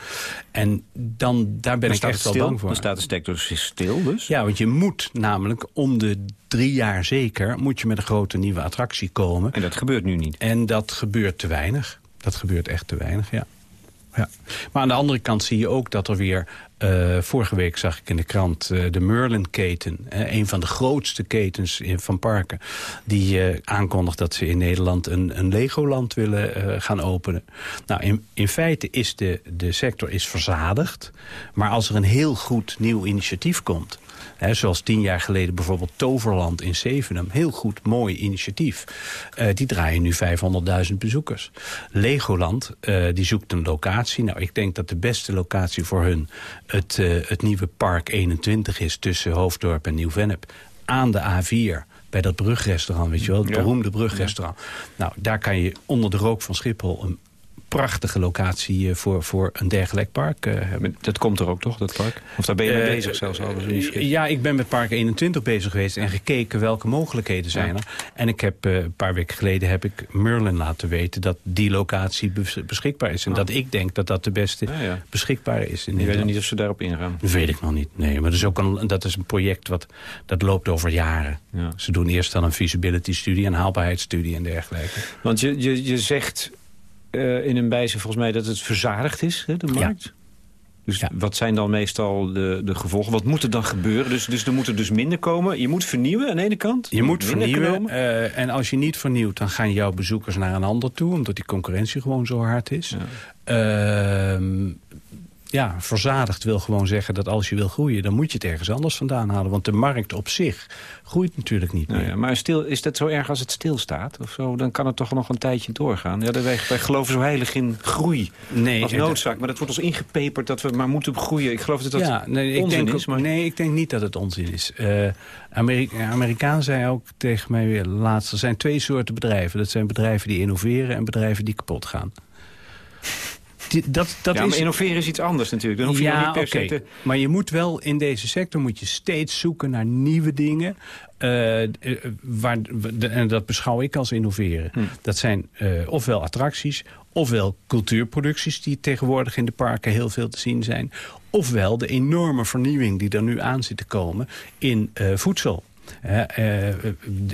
En dan, daar ben ik echt wel bang voor. Dan staat de sector stil dus? Ja, want je moet namelijk om de drie jaar zeker... moet je met een grote nieuwe attractie komen. En dat gebeurt nu niet? En dat gebeurt te weinig. Dat gebeurt echt te weinig, ja. Ja. Maar aan de andere kant zie je ook dat er weer... Uh, vorige week zag ik in de krant uh, de Merlin-keten. Een van de grootste ketens in, van parken. Die aankondigt dat ze in Nederland een, een Legoland willen gaan openen. Nou, in, in feite is de, de sector is verzadigd. Maar als er een heel goed nieuw initiatief komt zoals tien jaar geleden bijvoorbeeld Toverland in Zevenum. Heel goed, mooi initiatief. Uh, die draaien nu 500.000 bezoekers. Legoland, uh, die zoekt een locatie. Nou, ik denk dat de beste locatie voor hun het, uh, het nieuwe Park 21 is... tussen Hoofddorp en Nieuw-Vennep. Aan de A4 bij dat brugrestaurant, weet je wel, het beroemde brugrestaurant. Nou, daar kan je onder de rook van Schiphol een prachtige locatie eh, voor, voor een dergelijk park hebben. Dat komt er ook toch, dat park? Of daar ben je mee uh, bezig zelfs al? ja, ik ben met Park 21 bezig geweest en gekeken welke mogelijkheden zijn er. En ik heb een paar weken geleden heb ik Merlin laten weten dat die locatie beschikbaar is. En oh. dat ik denk dat dat de beste ja, ja. beschikbare is. In je weet niet of ze daarop ingaan? Dat weet ik nog niet. Nee, maar dat is ook een, dat is een project wat dat loopt over jaren. Ja. Ze doen eerst dan een feasibility studie, een haalbaarheidsstudie en dergelijke. Want je, je, je zegt uh, in een wijze volgens mij dat het verzadigd is, hè, de markt. Ja. Dus ja. wat zijn dan meestal de, de gevolgen? Wat moet er dan gebeuren? Dus, dus er moet er dus minder komen. Je moet vernieuwen aan de ene kant. Je moet vernieuwen. Uh, en als je niet vernieuwt, dan gaan jouw bezoekers naar een ander toe. Omdat die concurrentie gewoon zo hard is. Ja. Uh, ja, verzadigd wil gewoon zeggen dat als je wil groeien... dan moet je het ergens anders vandaan halen. Want de markt op zich groeit natuurlijk niet nou meer. ja, maar stil, is dat zo erg als het stilstaat? Of zo? Dan kan het toch nog een tijdje doorgaan. Ja, wij, wij geloven zo heilig in groei nee, als noodzaak. Maar dat wordt ons ingepeperd dat we maar moeten groeien. Ik geloof dat dat ja, nee, ik denk, is. Maar... Nee, ik denk niet dat het onzin is. Uh, Amerika Amerikaan zei ook tegen mij weer laatst... er zijn twee soorten bedrijven. Dat zijn bedrijven die innoveren en bedrijven die kapot gaan dat, dat ja, maar innoveren is iets anders natuurlijk. Dan hoef je ja, niet per te... Maar je moet wel in deze sector moet je steeds zoeken naar nieuwe dingen. Uh, waar, en dat beschouw ik als innoveren. Hm. Dat zijn uh, ofwel attracties, ofwel cultuurproducties... die tegenwoordig in de parken heel veel te zien zijn. Ofwel de enorme vernieuwing die er nu aan zit te komen in uh, voedsel. Uh,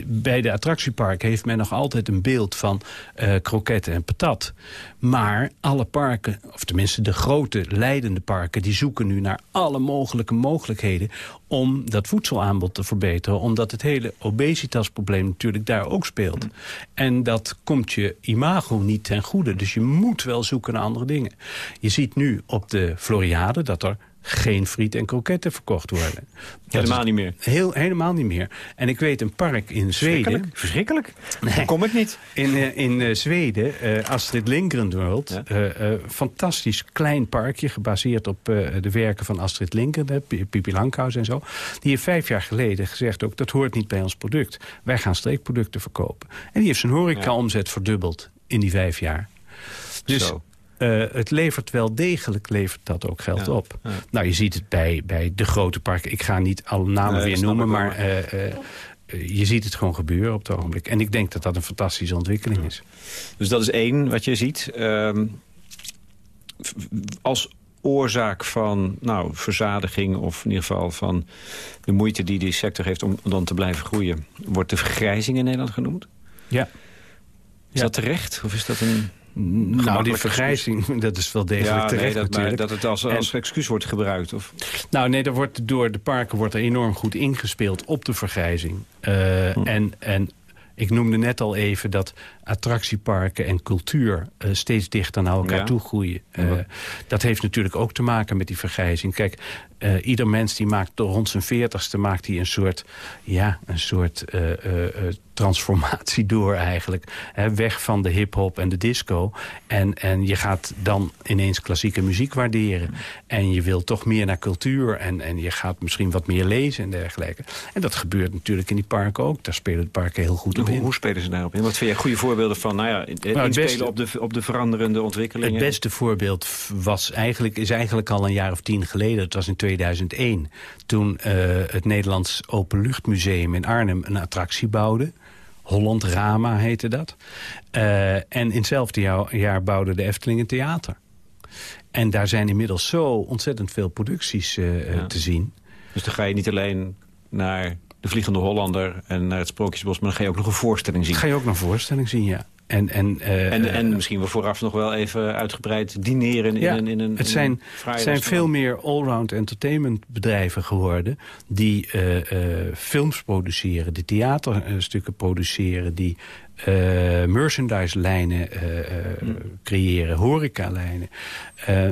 bij de attractiepark heeft men nog altijd een beeld van uh, kroketten en patat. Maar alle parken, of tenminste de grote leidende parken... die zoeken nu naar alle mogelijke mogelijkheden om dat voedselaanbod te verbeteren. Omdat het hele obesitasprobleem natuurlijk daar ook speelt. En dat komt je imago niet ten goede. Dus je moet wel zoeken naar andere dingen. Je ziet nu op de Floriade dat er geen friet en kroketten verkocht worden. helemaal niet meer? Heel, helemaal niet meer. En ik weet een park in Zweden... Verschrikkelijk? Nee. Kom ik niet? In, uh, in uh, Zweden, uh, Astrid Lindgren World. Ja. fantastisch klein parkje, gebaseerd op de werken van Astrid Lindgren. Pippi Langkous en zo. Die heeft vijf jaar geleden gezegd ook, dat hoort niet bij ons product. Wij gaan streekproducten verkopen. En die heeft zijn horeca-omzet verdubbeld in die vijf jaar. Dus Zo. Uh, het levert wel degelijk levert dat ook geld ja, op. Ja. Nou, je ziet het bij, bij de grote parken. Ik ga niet alle namen nee, weer noemen, maar uh, uh, je ziet het gewoon gebeuren op het ogenblik. En ik denk dat dat een fantastische ontwikkeling is. Dus dat is één wat je ziet. Ehm, als oorzaak van nou, verzadiging... of in ieder geval van de moeite die die sector heeft om dan te blijven groeien... wordt de vergrijzing in Nederland genoemd? Ja. Is dat terecht? Of is dat een... Nou, die vergrijzing, dat is wel degelijk ja, terecht nee, dat, natuurlijk. dat het als, als excuus wordt gebruikt? Of? Nou nee, er wordt, door de parken wordt er enorm goed ingespeeld op de vergrijzing. Uh, hm. en, en ik noemde net al even dat attractieparken en cultuur uh, steeds dichter naar elkaar ja. toe groeien. Uh, dat heeft natuurlijk ook te maken met die vergrijzing. Kijk, uh, ieder mens die maakt rond zijn veertigste maakt hij een soort, ja, een soort transformatie door eigenlijk. Hè, weg van de hip-hop en de disco. En, en je gaat dan ineens klassieke muziek waarderen. En je wil toch meer naar cultuur. En, en je gaat misschien wat meer lezen en dergelijke. En dat gebeurt natuurlijk in die parken ook. Daar spelen de parken heel goed op hoe, in. Hoe spelen ze daarop in? Wat vind jij goede voorbeelden van nou ja, nou, inspelen beste, op, de, op de veranderende ontwikkelingen? Het beste voorbeeld was eigenlijk, is eigenlijk al een jaar of tien geleden. Het was in 2001. Toen uh, het Nederlands Openluchtmuseum in Arnhem een attractie bouwde. Holland Rama heette dat. Uh, en in hetzelfde jaar, jaar bouwde de Efteling een theater. En daar zijn inmiddels zo ontzettend veel producties uh, ja. te zien. Dus dan ga je niet alleen naar de Vliegende Hollander en naar het Sprookjesbos... maar dan ga je ook nog een voorstelling zien. ga je ook nog een voorstelling zien, ja. En, en, uh, en, en misschien we vooraf nog wel even uitgebreid dineren in, ja, een, in een Het zijn, het zijn veel meer allround entertainment bedrijven geworden... die uh, uh, films produceren, die theaterstukken produceren... die merchandise-lijnen hmm. creëren, horeca-lijnen.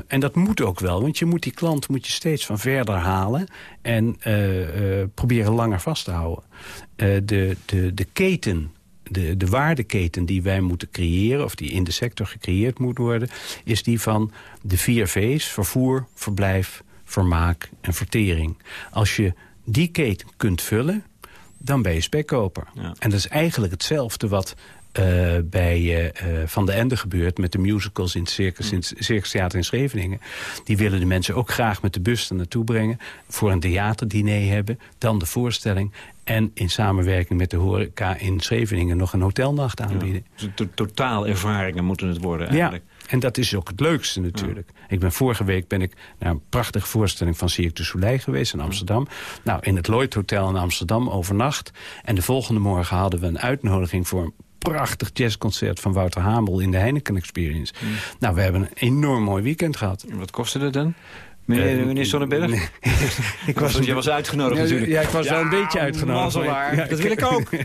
en dat moet ook wel, want je moet die klant moet je steeds van verder halen... en proberen langer vast te houden. de, de, de keten de, de waardeketen die wij moeten creëren... of die in de sector gecreëerd moet worden... is die van de vier V's, vervoer, verblijf, vermaak en vertering. Als je die keten kunt vullen, dan ben je spekkoper. En dat is eigenlijk hetzelfde wat uh, bij uh, Van de Ende gebeurt... met de musicals in het Circus, in Circus Theater in Scheveningen. Die willen de mensen ook graag met de bus er naartoe brengen... voor een theaterdiner hebben, dan de voorstelling... en in samenwerking met de horeca in Scheveningen... nog een hotelnacht aanbieden. Ja, dus totaal ervaringen moeten het worden eigenlijk. Ja. En dat is ook het leukste natuurlijk. Ik ben vorige week ben ik naar een prachtige voorstelling van Cirque du Soleil geweest in Amsterdam. Nou, in het Lloyd Hotel in Amsterdam overnacht. En de volgende morgen hadden we een uitnodiging voor een prachtig jazzconcert van Wouter Hamel in de Heineken Experience. Mm. Nou, we hebben een enorm mooi weekend gehad. Wat kostte dat dan? Meneer, uh, meneer Sonnenberg? Nee. ik was, je was uitgenodigd ja, natuurlijk. Ja, ik was wel een beetje uitgenodigd. Ja, dat wil ik ook.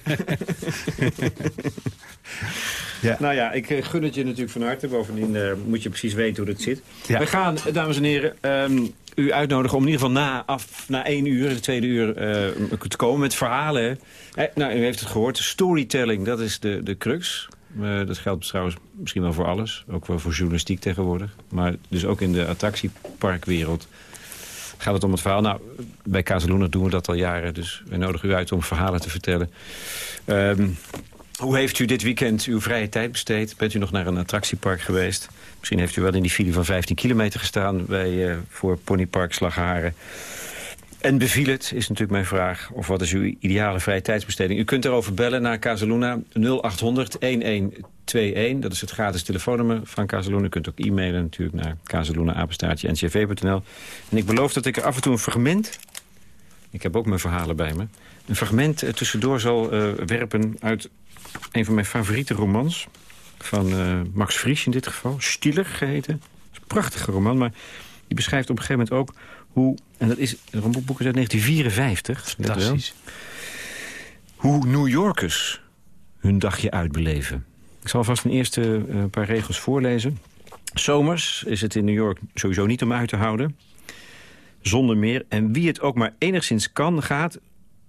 ja. Nou ja, ik eh, gun het je natuurlijk van harte. Bovendien uh, moet je precies weten hoe dat zit. We gaan, dames en heren, um, u uitnodigen om in ieder geval na, af, na één uur, de tweede uur, uh, te komen met verhalen. Eh, nou, u heeft het gehoord, storytelling, dat is de, de crux. Uh, dat geldt trouwens misschien wel voor alles. Ook wel voor journalistiek tegenwoordig. Maar dus ook in de attractieparkwereld gaat het om het verhaal. Nou, bij Casaluna doen we dat al jaren. Dus wij nodigen u uit om verhalen te vertellen. Um, hoe heeft u dit weekend uw vrije tijd besteed? Bent u nog naar een attractiepark geweest? Misschien heeft u wel in die file van 15 kilometer gestaan... Bij, uh, voor Ponypark Slagharen. En beviel het, is natuurlijk mijn vraag. Of wat is uw ideale vrije tijdsbesteding? U kunt erover bellen naar Casaluna 0800 1121. Dat is het gratis telefoonnummer van Casaluna. U kunt ook e-mailen natuurlijk naar casaluna-ncv.nl. En ik beloof dat ik er af en toe een fragment... Ik heb ook mijn verhalen bij me. Een fragment eh, tussendoor zal uh, werpen uit een van mijn favoriete romans. Van uh, Max Frisch in dit geval. Stiller geheten. een prachtige roman, maar die beschrijft op een gegeven moment ook hoe... En dat is, een boek is uit 1954. Fantastisch. Hoe New Yorkers hun dagje uitbeleven. Ik zal vast een eerste uh, paar regels voorlezen. Zomers is het in New York sowieso niet om uit te houden. Zonder meer. En wie het ook maar enigszins kan, gaat,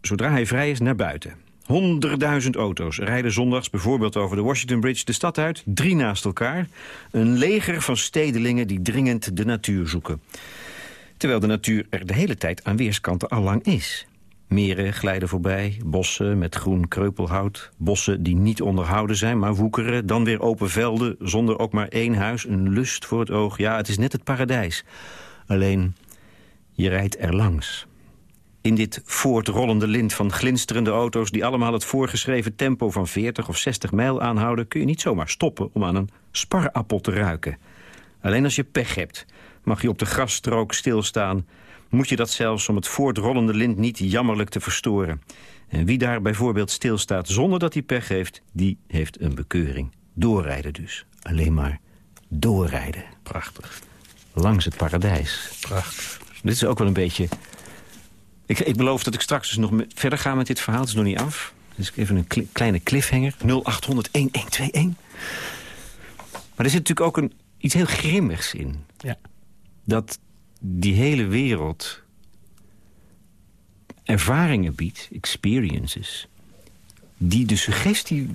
zodra hij vrij is, naar buiten. Honderdduizend auto's rijden zondags bijvoorbeeld over de Washington Bridge de stad uit. Drie naast elkaar. Een leger van stedelingen die dringend de natuur zoeken. Terwijl de natuur er de hele tijd aan weerskanten allang is. Meren glijden voorbij, bossen met groen kreupelhout. Bossen die niet onderhouden zijn, maar woekeren. Dan weer open velden, zonder ook maar één huis. Een lust voor het oog. Ja, het is net het paradijs. Alleen, je rijdt er langs. In dit voortrollende lint van glinsterende auto's... die allemaal het voorgeschreven tempo van 40 of 60 mijl aanhouden... kun je niet zomaar stoppen om aan een sparappel te ruiken. Alleen als je pech hebt, mag je op de grasstrook stilstaan... moet je dat zelfs om het voortrollende lint niet jammerlijk te verstoren. En wie daar bijvoorbeeld stilstaat zonder dat hij pech heeft... die heeft een bekeuring. Doorrijden dus. Alleen maar doorrijden. Prachtig. Langs het paradijs. Prachtig. Dit is ook wel een beetje ik, ik beloof dat ik straks dus nog verder ga met dit verhaal. Het is nog niet af. Dus even een kleine cliffhanger. 0800 1121. Maar er zit natuurlijk ook een, iets heel grimmigs in. Ja. Dat die hele wereld ervaringen biedt, experiences... die de suggestie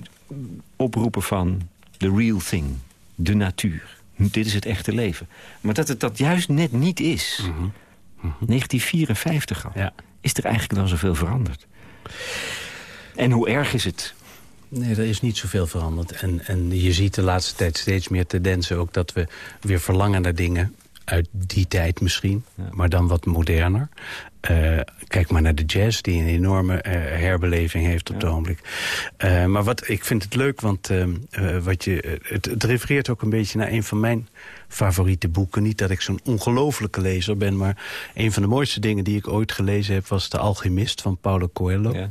oproepen van the real thing, de natuur. Dit is het echte leven. Maar dat het dat juist net niet is... Mhm. 1954 al. Ja. Is er eigenlijk wel zoveel veranderd? En hoe erg is het? Nee, er is niet zoveel veranderd. En, en je ziet de laatste tijd steeds meer tendensen ook... dat we weer verlangen naar dingen uit die tijd misschien, maar dan wat moderner. Uh, kijk maar naar de jazz, die een enorme uh, herbeleving heeft op ja. het ogenblik. Uh, maar wat, ik vind het leuk, want wat je, het, het, refereert ook een beetje naar een van mijn favoriete boeken. Niet dat ik zo'n ongelofelijke lezer ben, maar een van de mooiste dingen die ik ooit gelezen heb... was De Alchemist van Paulo Coelho. Ja.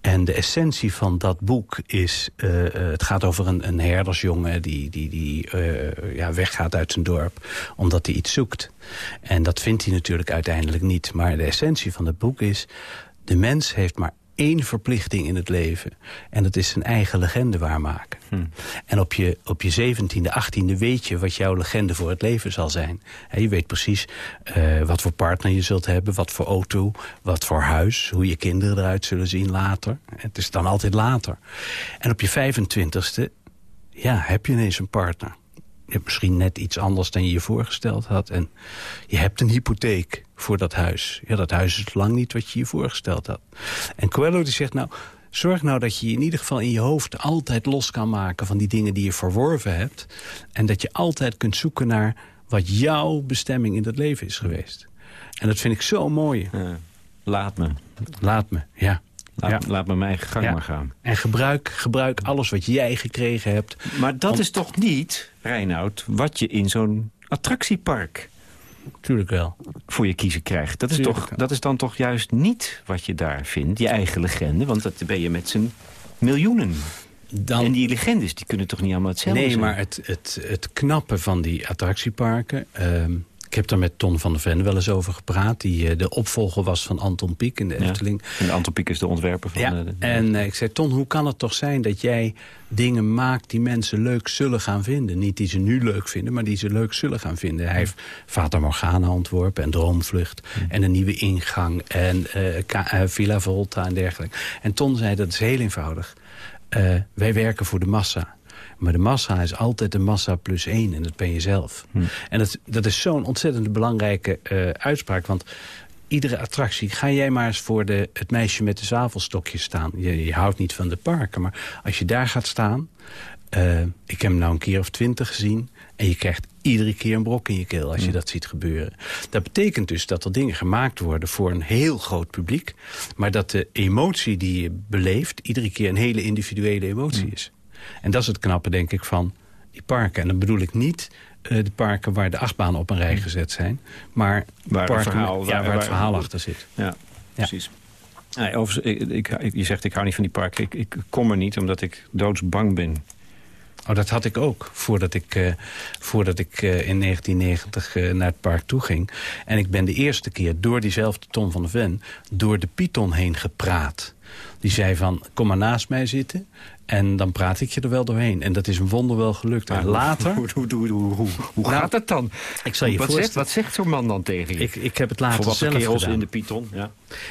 En de essentie van dat boek is... Uh, het gaat over een, een herdersjongen die, die, die uh, ja, weggaat uit zijn dorp... omdat hij iets zoekt. En dat vindt hij natuurlijk uiteindelijk niet. Maar de essentie van het boek is... de mens heeft maar één verplichting in het leven. En dat is zijn eigen legende waarmaken. Hmm. En op je, op je 17e, 18e weet je wat jouw legende voor het leven zal zijn. je weet precies uh, wat voor partner je zult hebben, wat voor auto, wat voor huis, hoe je kinderen eruit zullen zien later. Het is dan altijd later. En op je 25e, ja, heb je ineens een partner. Je hebt misschien net iets anders dan je je voorgesteld had. En je hebt een hypotheek voor dat huis. Ja, dat huis is lang niet wat je je voorgesteld had. En Coelho die zegt, nou, zorg nou dat je in ieder geval in je hoofd altijd los kan maken van die dingen die je verworven hebt. En dat je altijd kunt zoeken naar wat jouw bestemming in het leven is geweest. En dat vind ik zo mooi. Laat me. Laat me, ja. Laat, laat me mijn gang maar gaan. En gebruik, gebruik alles wat jij gekregen hebt. Maar dat is toch niet, Reinoud, wat je in zo'n attractiepark... Tuurlijk wel. Voor je kiezen krijgt. Dat is, toch, dat is dan toch juist niet wat je daar vindt, je eigen legende. Want dat ben je met z'n miljoenen. Dan... En die legendes die kunnen toch niet allemaal hetzelfde nee, zijn? Nee, maar het, het, het knappe van die attractieparken... Ehm, ik heb daar met Ton van der Ven wel eens over gepraat. Die uh, de opvolger was van Anton Pieck in de Efteling. En Anton Pieck is de ontwerper van... Ja, de, en uh, ik zei, Ton, hoe kan het toch zijn dat jij dingen maakt die mensen leuk zullen gaan vinden? Niet die ze nu leuk vinden, maar die ze leuk zullen gaan vinden. Hij heeft Vater Morgana ontworpen en Droomvlucht. En een nieuwe ingang en uh, Villa Volta en dergelijke. En Ton zei, dat is heel eenvoudig. wij werken voor de massa. Maar de massa is altijd de massa plus één. En dat ben je zelf. Hm. En dat, dat is zo'n ontzettend belangrijke uh, uitspraak. Want iedere attractie... ga jij maar eens voor de, het meisje met de zavelstokjes staan. Je, je houdt niet van de parken. Maar als je daar gaat staan... Uh, ik heb hem nou een keer of twintig gezien... en je krijgt iedere keer een brok in je keel als je hm. dat ziet gebeuren. Dat betekent dus dat er dingen gemaakt worden voor een heel groot publiek... maar dat de emotie die je beleeft... iedere keer een hele individuele emotie hm. is. En dat is het knappe, denk ik, van die parken. En dan bedoel ik niet uh, de parken waar de achtbanen op een rij gezet zijn... maar waar, parken, het verhaal, ja, waar, het verhaal achter zit. Ja, precies. Nee, over, ik, ik, je zegt, ik hou niet van die parken. Ik, ik kom er niet, omdat ik doodsbang ben. Oh, dat had ik ook, voordat ik, uh, voordat ik uh, in 1990 uh, naar het park toe ging. En ik ben de eerste keer door diezelfde Tom van de Ven... door de Python heen gepraat. Die zei van, kom maar naast mij zitten. En dan praat ik je er wel doorheen. En dat is een wonder wel gelukt. en later... Hoe, hoe, hoe, hoe, nou, gaat het dan? Ik zal je wat, zegt, wat zegt zo'n man dan tegen je? Ik, ik heb het later zelf gedaan. in de Python, ja.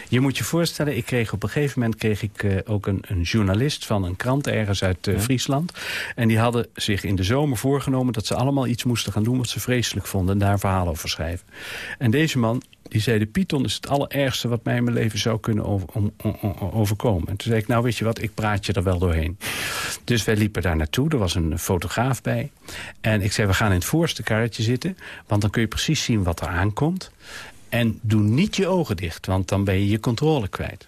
Je moet je voorstellen, ik kreeg op een gegeven moment... kreeg ik uh, ook een, een, journalist van een krant ergens uit uh, ja. Friesland. En die hadden zich in de zomer voorgenomen... dat ze allemaal iets moesten gaan doen wat ze vreselijk vonden... en daar een verhaal over schrijven. En deze man die zei, de Python is het allerergste wat mij in mijn leven zou kunnen over, om, om, overkomen. En toen zei ik, nou weet je wat, ik praat je er wel doorheen. Dus wij liepen daar naartoe, er was een fotograaf bij. En ik zei, we gaan in het voorste karretje zitten, want dan kun je precies zien wat er aankomt. En doe niet je ogen dicht, want dan ben je je controle kwijt.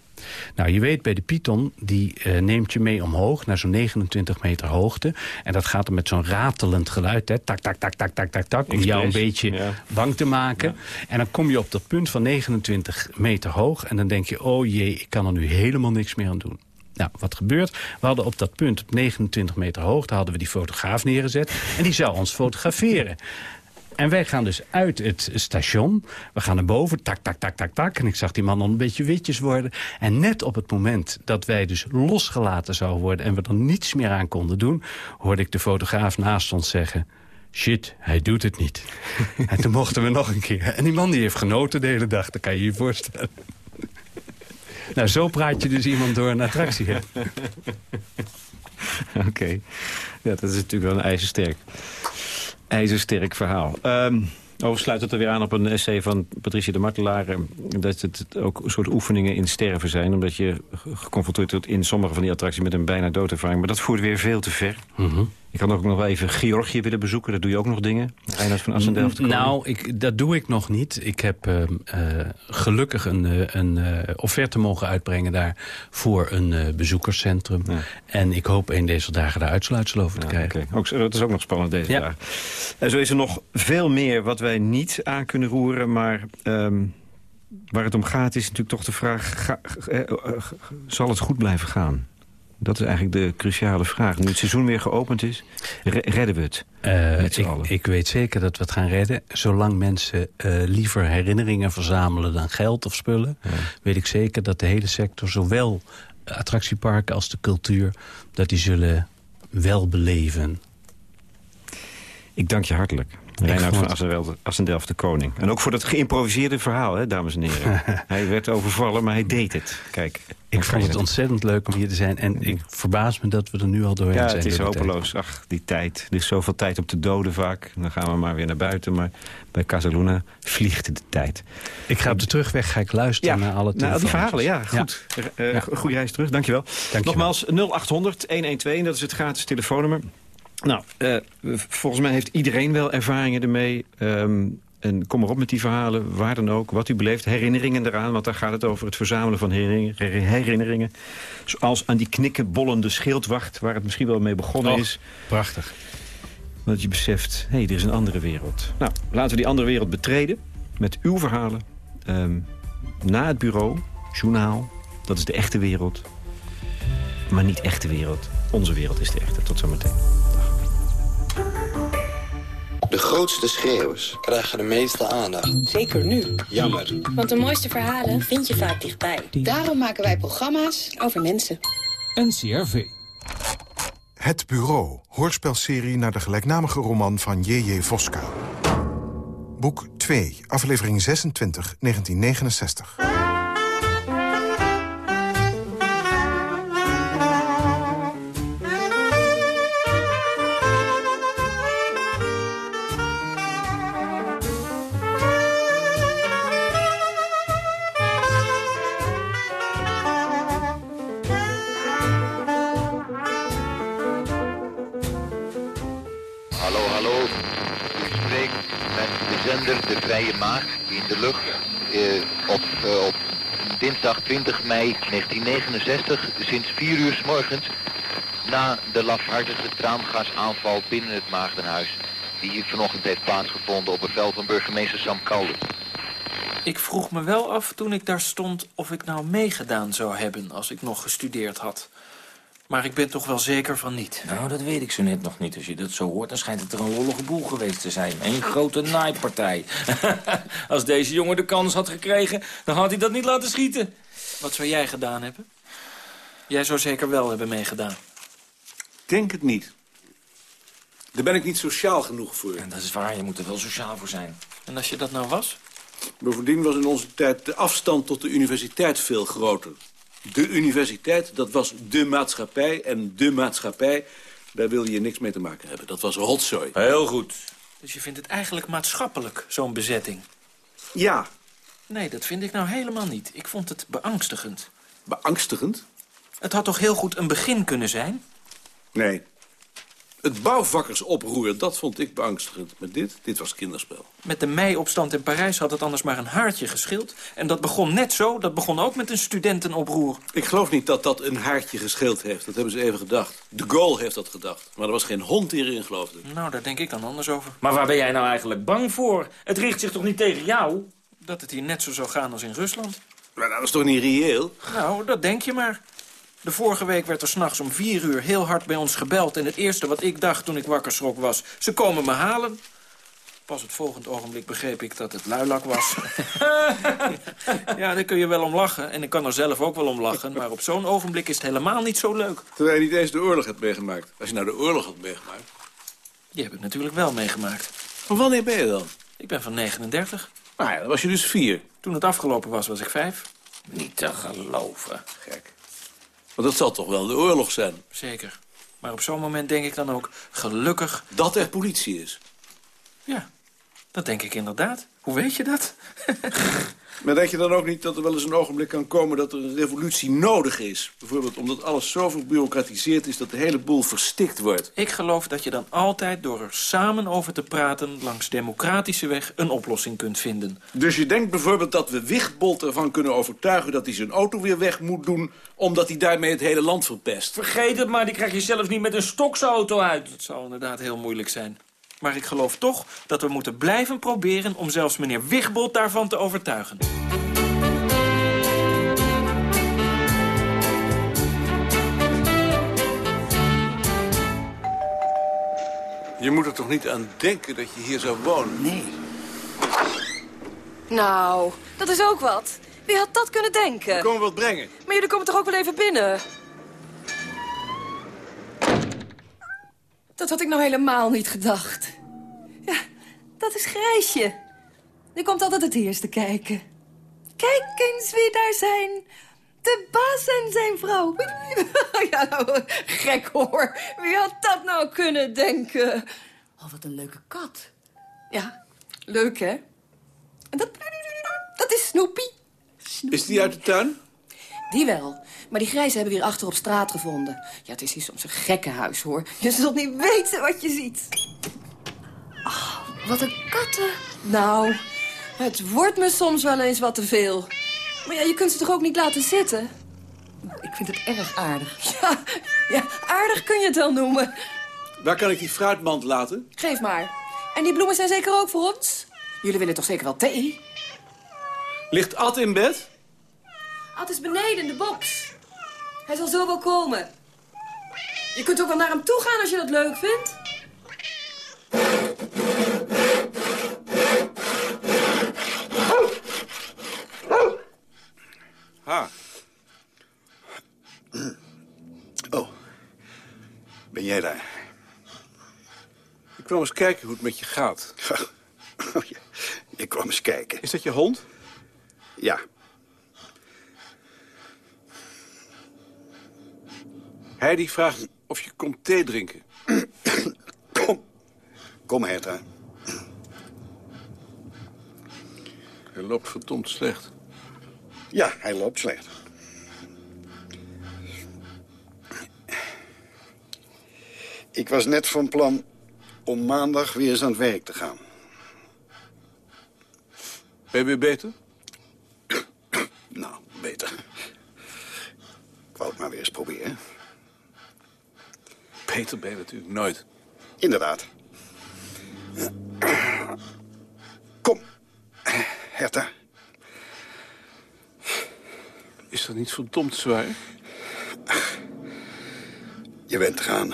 Nou, je weet bij de Python, die uh, neemt je mee omhoog naar zo'n 29 meter hoogte. En dat gaat er met zo'n ratelend geluid, hè, tak, tak, tak, tak, tak, tak, tak, om jou een beetje ja. bang te maken. Ja. En dan kom je op dat punt van 29 meter hoog en dan denk je, oh jee, ik kan er nu helemaal niks meer aan doen. Nou, wat gebeurt? We hadden op dat punt, op 29 meter hoogte, hadden we die fotograaf neergezet. En die zou ons fotograferen. En wij gaan dus uit het station. We gaan naar boven, tak, tak, tak, tak, tak. En ik zag die man al een beetje witjes worden. En net op het moment dat wij dus losgelaten zouden worden... en we er niets meer aan konden doen... hoorde ik de fotograaf naast ons zeggen... Shit, hij doet het niet. en toen mochten we nog een keer. En die man die heeft genoten de hele dag, dat kan je je voorstellen. Nou, zo praat je dus iemand door een attractie. Oké. Okay. Ja, dat is natuurlijk wel een ijzersterk ijzersterk verhaal. Um, Overigens sluit het er weer aan op een essay van Patricia de Martelaar... dat het ook een soort oefeningen in sterven zijn... omdat je geconfronteerd wordt in sommige van die attracties... met een bijna doodervaring. Maar dat voert weer veel te ver. Mm -hmm. Ik had ook nog even Georgië willen bezoeken. Dat doe je ook nog dingen? Reinhard van Assendelft? Nou, ik, dat doe ik nog niet. Ik heb uh, uh, gelukkig een, uh, een offerte mogen uitbrengen daar... voor een bezoekerscentrum. Ja. En ik hoop een deze dagen daar uitsluitsel over te ja, krijgen. Okay. Ook, dat is ook nog spannend deze ja. dagen. En zo is er nog veel meer wat wij niet aan kunnen roeren... maar um, waar het om gaat is natuurlijk toch de vraag... Ga, eh, eh, zal het goed blijven gaan? Dat is eigenlijk de cruciale vraag. Nu het seizoen weer geopend is, redden we het uh, ik, ik, weet zeker dat we het gaan redden. Zolang mensen liever herinneringen verzamelen dan geld of spullen... weet ik zeker dat de hele sector, zowel attractieparken als de cultuur... dat die zullen wel beleven. Ik dank je hartelijk. Reinhard van Assendelft de Koning. En ook voor dat geïmproviseerde verhaal, hè, dames en heren. hij werd overvallen, maar hij deed het. Kijk, ik vond het ontzettend leuk om hier te zijn. En ik verbaas me dat we er nu al doorheen zijn. Ja, het is hopeloos. Ach, die tijd. Er is zoveel tijd om te doden vaak. Dan gaan we maar weer naar buiten. Maar bij Casaluna vliegt de tijd. Ik ga op de terugweg ga ik luisteren naar alle Naar die verhalen, ja. Goed. Ja. Uh, Goede reis terug. Dankjewel. Dankjewel. Nogmaals, 0800 112. Dat is het gratis telefoonnummer. Nou, uh, volgens mij heeft iedereen wel ervaringen ermee. Um, en kom erop met die verhalen, waar dan ook, wat u beleeft. Herinneringen eraan, want daar gaat het over het verzamelen van herinneringen. herinneringen. Zoals aan die knikkenbollende schildwacht, waar het misschien wel mee begonnen is. Prachtig. Dat je beseft, hé, hey, er is een andere wereld. Nou, laten we die andere wereld betreden met uw verhalen. Um, na het bureau, journaal, dat is de echte wereld. Maar niet echte wereld. Onze wereld is de echte. Tot zometeen. De grootste schreeuwers krijgen de meeste aandacht. Zeker nu. Jammer. Want de mooiste verhalen vind je vaak dichtbij. Daarom maken wij programma's over mensen. NCRV. Het Bureau, hoorspelserie naar de gelijknamige roman van J.J. Voska. Boek 2, aflevering 26, 1969. Op, dinsdag 20 mei 1969 sinds 4 uur s morgens na de lafhartige traangasaanval binnen het Maagdenhuis die hier vanochtend heeft plaatsgevonden op bevel van burgemeester Sam Kalden. Ik vroeg me wel af toen ik daar stond of ik nou meegedaan zou hebben als ik nog gestudeerd had. Maar ik ben toch wel zeker van niet. Nou, dat weet ik zo net nog niet. Als je dat zo hoort, dan schijnt het er een lollige boel geweest te zijn. Een grote naaipartij. Als deze jongen de kans had gekregen, dan had hij dat niet laten schieten. Wat zou jij gedaan hebben? Jij zou zeker wel hebben meegedaan. Denk het niet. Daar ben ik niet sociaal genoeg voor. En dat is waar, je moet er wel sociaal voor zijn. En als je dat nou was? Bovendien was in onze tijd de afstand tot de universiteit veel groter. De universiteit, dat was de maatschappij. En de maatschappij, daar wil je niks mee te maken hebben. Dat was rotzooi. Heel goed. Dus je vindt het eigenlijk maatschappelijk, zo'n bezetting? Ja. Nee, dat vind ik nou helemaal niet. Ik vond het beangstigend. Beangstigend? Het had toch heel goed een begin kunnen zijn? Nee. Het bouwvakkersoproer, dat vond ik beangstigend. Met dit, dit was kinderspel. Met de meiopstand in Parijs had het anders maar een haartje geschild. En dat begon net zo, dat begon ook met een studentenoproer. Ik geloof niet dat dat een haartje gescheeld heeft. Dat hebben ze even gedacht. De Gaulle heeft dat gedacht. Maar er was geen hond die erin geloofde. Nou, daar denk ik dan anders over. Maar waar ben jij nou eigenlijk bang voor? Het richt zich toch niet tegen jou? Dat het hier net zo zou gaan als in Rusland. Maar dat is toch niet reëel? Nou, dat denk je maar. De vorige week werd er s'nachts om vier uur heel hard bij ons gebeld... en het eerste wat ik dacht toen ik wakker schrok was... ze komen me halen. Pas het volgende ogenblik begreep ik dat het luilak was. ja, daar kun je wel om lachen. En ik kan er zelf ook wel om lachen. Maar op zo'n ogenblik is het helemaal niet zo leuk. Terwijl je niet eens de oorlog hebt meegemaakt. Als je nou de oorlog had meegemaakt. Die heb ik natuurlijk wel meegemaakt. Van wanneer ben je dan? Ik ben van 39. Nou ja, dan was je dus vier. Toen het afgelopen was, was ik vijf. Niet te geloven. Gek. Want dat zal toch wel de oorlog zijn? Zeker. Maar op zo'n moment denk ik dan ook, gelukkig... Dat er politie is? Ja, dat denk ik inderdaad. Hoe weet je dat? maar denk je dan ook niet dat er wel eens een ogenblik kan komen... dat er een revolutie nodig is? Bijvoorbeeld omdat alles zo verbureaucratiseerd is... dat de hele boel verstikt wordt. Ik geloof dat je dan altijd door er samen over te praten... langs democratische weg een oplossing kunt vinden. Dus je denkt bijvoorbeeld dat we Wichtbold ervan kunnen overtuigen... dat hij zijn auto weer weg moet doen... omdat hij daarmee het hele land verpest? Vergeet het maar, die krijg je zelfs niet met een stokse auto uit. Het zou inderdaad heel moeilijk zijn. Maar ik geloof toch dat we moeten blijven proberen... om zelfs meneer Wigbold daarvan te overtuigen. Je moet er toch niet aan denken dat je hier zou wonen? Nee. Nou, dat is ook wat. Wie had dat kunnen denken? We komen wat brengen. Maar jullie komen toch ook wel even binnen? Dat had ik nou helemaal niet gedacht. Ja, dat is Grijsje. Die komt altijd het eerste kijken. Kijk eens wie daar zijn. De baas en zijn vrouw. ja, nou, gek hoor. Wie had dat nou kunnen denken? Oh, wat een leuke kat. Ja, leuk hè? En dat, dat is Snoopy. Is die uit de tuin? Die wel. Maar die grijzen hebben we hier achter op straat gevonden. Ja, het is hier soms een gekkenhuis, hoor. Je zult niet weten wat je ziet. Oh, wat een katten. Nou, het wordt me soms wel eens wat te veel. Maar ja, je kunt ze toch ook niet laten zitten? Ik vind het erg aardig. Ja, ja, aardig kun je het wel noemen. Waar kan ik die fruitmand laten? Geef maar. En die bloemen zijn zeker ook voor ons? Jullie willen toch zeker wel thee? Ligt Ad in bed? Ad is beneden in de box. Hij zal zo wel komen. Je kunt ook wel naar hem toe gaan als je dat leuk vindt. Ha. Oh. Ben jij daar? Ik kwam eens kijken hoe het met je gaat. Oh. Ik kwam eens kijken. Is dat je hond? Ja. Heidi vraagt of je komt thee drinken. Kom. Kom, Herta. Hij loopt verdomd slecht. Ja, hij loopt slecht. Ik was net van plan om maandag weer eens aan het werk te gaan. Ben je weer beter? Nou, beter. Ik wou het maar weer eens proberen. Beter ben je natuurlijk nooit. Inderdaad. Kom, Herta. Is dat niet verdomd zwaar? Je bent te gaan.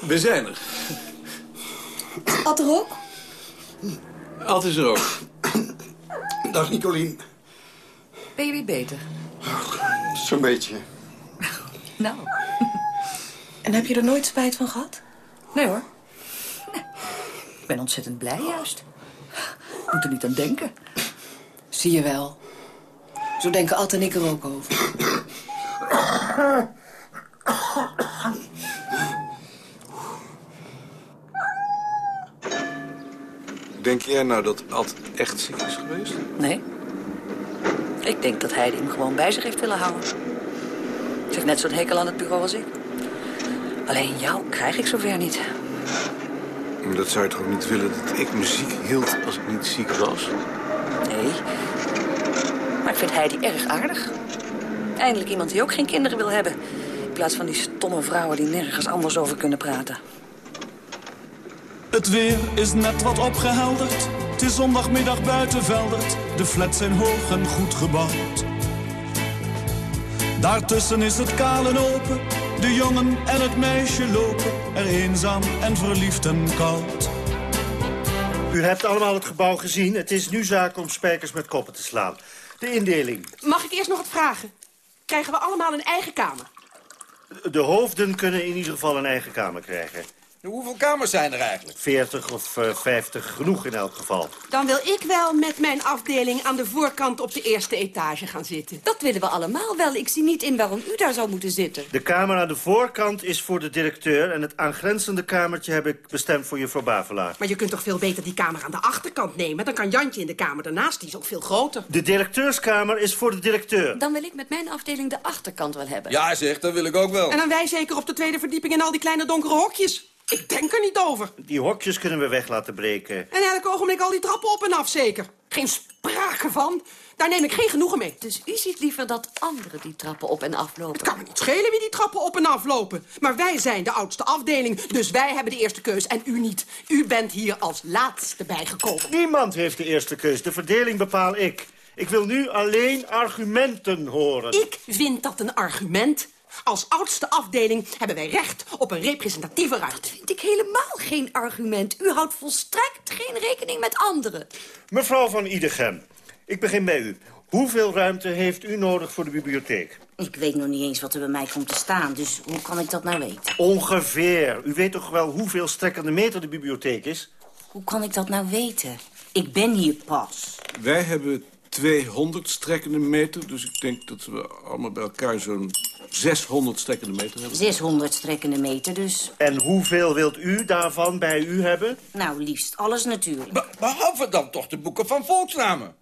We zijn er. Ad er ook? Ad is er ook. Dag, Nicolien. Ben je weer beter? Zo'n beetje. Nou. En heb je er nooit spijt van gehad? Nee hoor. Nee. Ik ben ontzettend blij juist. Ik moet er niet aan denken. Zie je wel. Zo denken Ad en ik er ook over. Denk jij nou dat Ad echt ziek is geweest? Nee. Ik denk dat hij hem gewoon bij zich heeft willen houden. Ik zeg net zo'n hekel aan het bureau als ik. Alleen jou krijg ik zover niet. Dat zou je toch ook niet willen dat ik me ziek hield als ik niet ziek was? Nee. Maar ik vind Heidi erg aardig. Eindelijk iemand die ook geen kinderen wil hebben. In plaats van die stomme vrouwen die nergens anders over kunnen praten. Het weer is net wat opgehelderd. Het is zondagmiddag buiten Veldert. De flats zijn hoog en goed gebouwd. Daartussen is het kaal en open. De jongen en het meisje lopen er eenzaam en verliefd en koud. U hebt allemaal het gebouw gezien. Het is nu zaak om spijkers met koppen te slaan. De indeling. Mag ik eerst nog wat vragen? Krijgen we allemaal een eigen kamer? De hoofden kunnen in ieder geval een eigen kamer krijgen. Hoeveel kamers zijn er eigenlijk? 40 of uh, 50, genoeg in elk geval. Dan wil ik wel met mijn afdeling aan de voorkant op de eerste etage gaan zitten. Dat willen we allemaal wel. Ik zie niet in waarom u daar zou moeten zitten. De kamer aan de voorkant is voor de directeur... en het aangrenzende kamertje heb ik bestemd voor juffrouw Bavelaar. Maar je kunt toch veel beter die kamer aan de achterkant nemen? Dan kan Jantje in de kamer daarnaast, die is ook veel groter. De directeurskamer is voor de directeur. Dan wil ik met mijn afdeling de achterkant wel hebben. Ja, zeg, dat wil ik ook wel. En dan wij zeker op de tweede verdieping in al die kleine donkere hokjes. Ik denk er niet over. Die hokjes kunnen we weg laten breken. En elk ogenblik al die trappen op en af, zeker. Geen sprake van. Daar neem ik geen genoegen mee. Dus u ziet liever dat anderen die trappen op en aflopen? Het kan me niet schelen wie die trappen op en aflopen. Maar wij zijn de oudste afdeling, dus wij hebben de eerste keus en u niet. U bent hier als laatste bijgekomen. Niemand heeft de eerste keus. De verdeling bepaal ik. Ik wil nu alleen argumenten horen. Ik vind dat een argument. Als oudste afdeling hebben wij recht op een representatieve ruimte. Dat vind ik helemaal geen argument. U houdt volstrekt geen rekening met anderen. Mevrouw van Idegem, ik begin bij u. Hoeveel ruimte heeft u nodig voor de bibliotheek? Ik weet nog niet eens wat er bij mij komt te staan, dus hoe kan ik dat nou weten? Ongeveer. U weet toch wel hoeveel strekkende meter de bibliotheek is? Hoe kan ik dat nou weten? Ik ben hier pas. Wij hebben 200 strekkende meter, dus ik denk dat we allemaal bij elkaar zo'n 600 strekkende meter hebben. 600 strekkende meter dus. En hoeveel wilt u daarvan bij u hebben? Nou, liefst alles natuurlijk. Be behalve dan toch de boeken van volksnamen.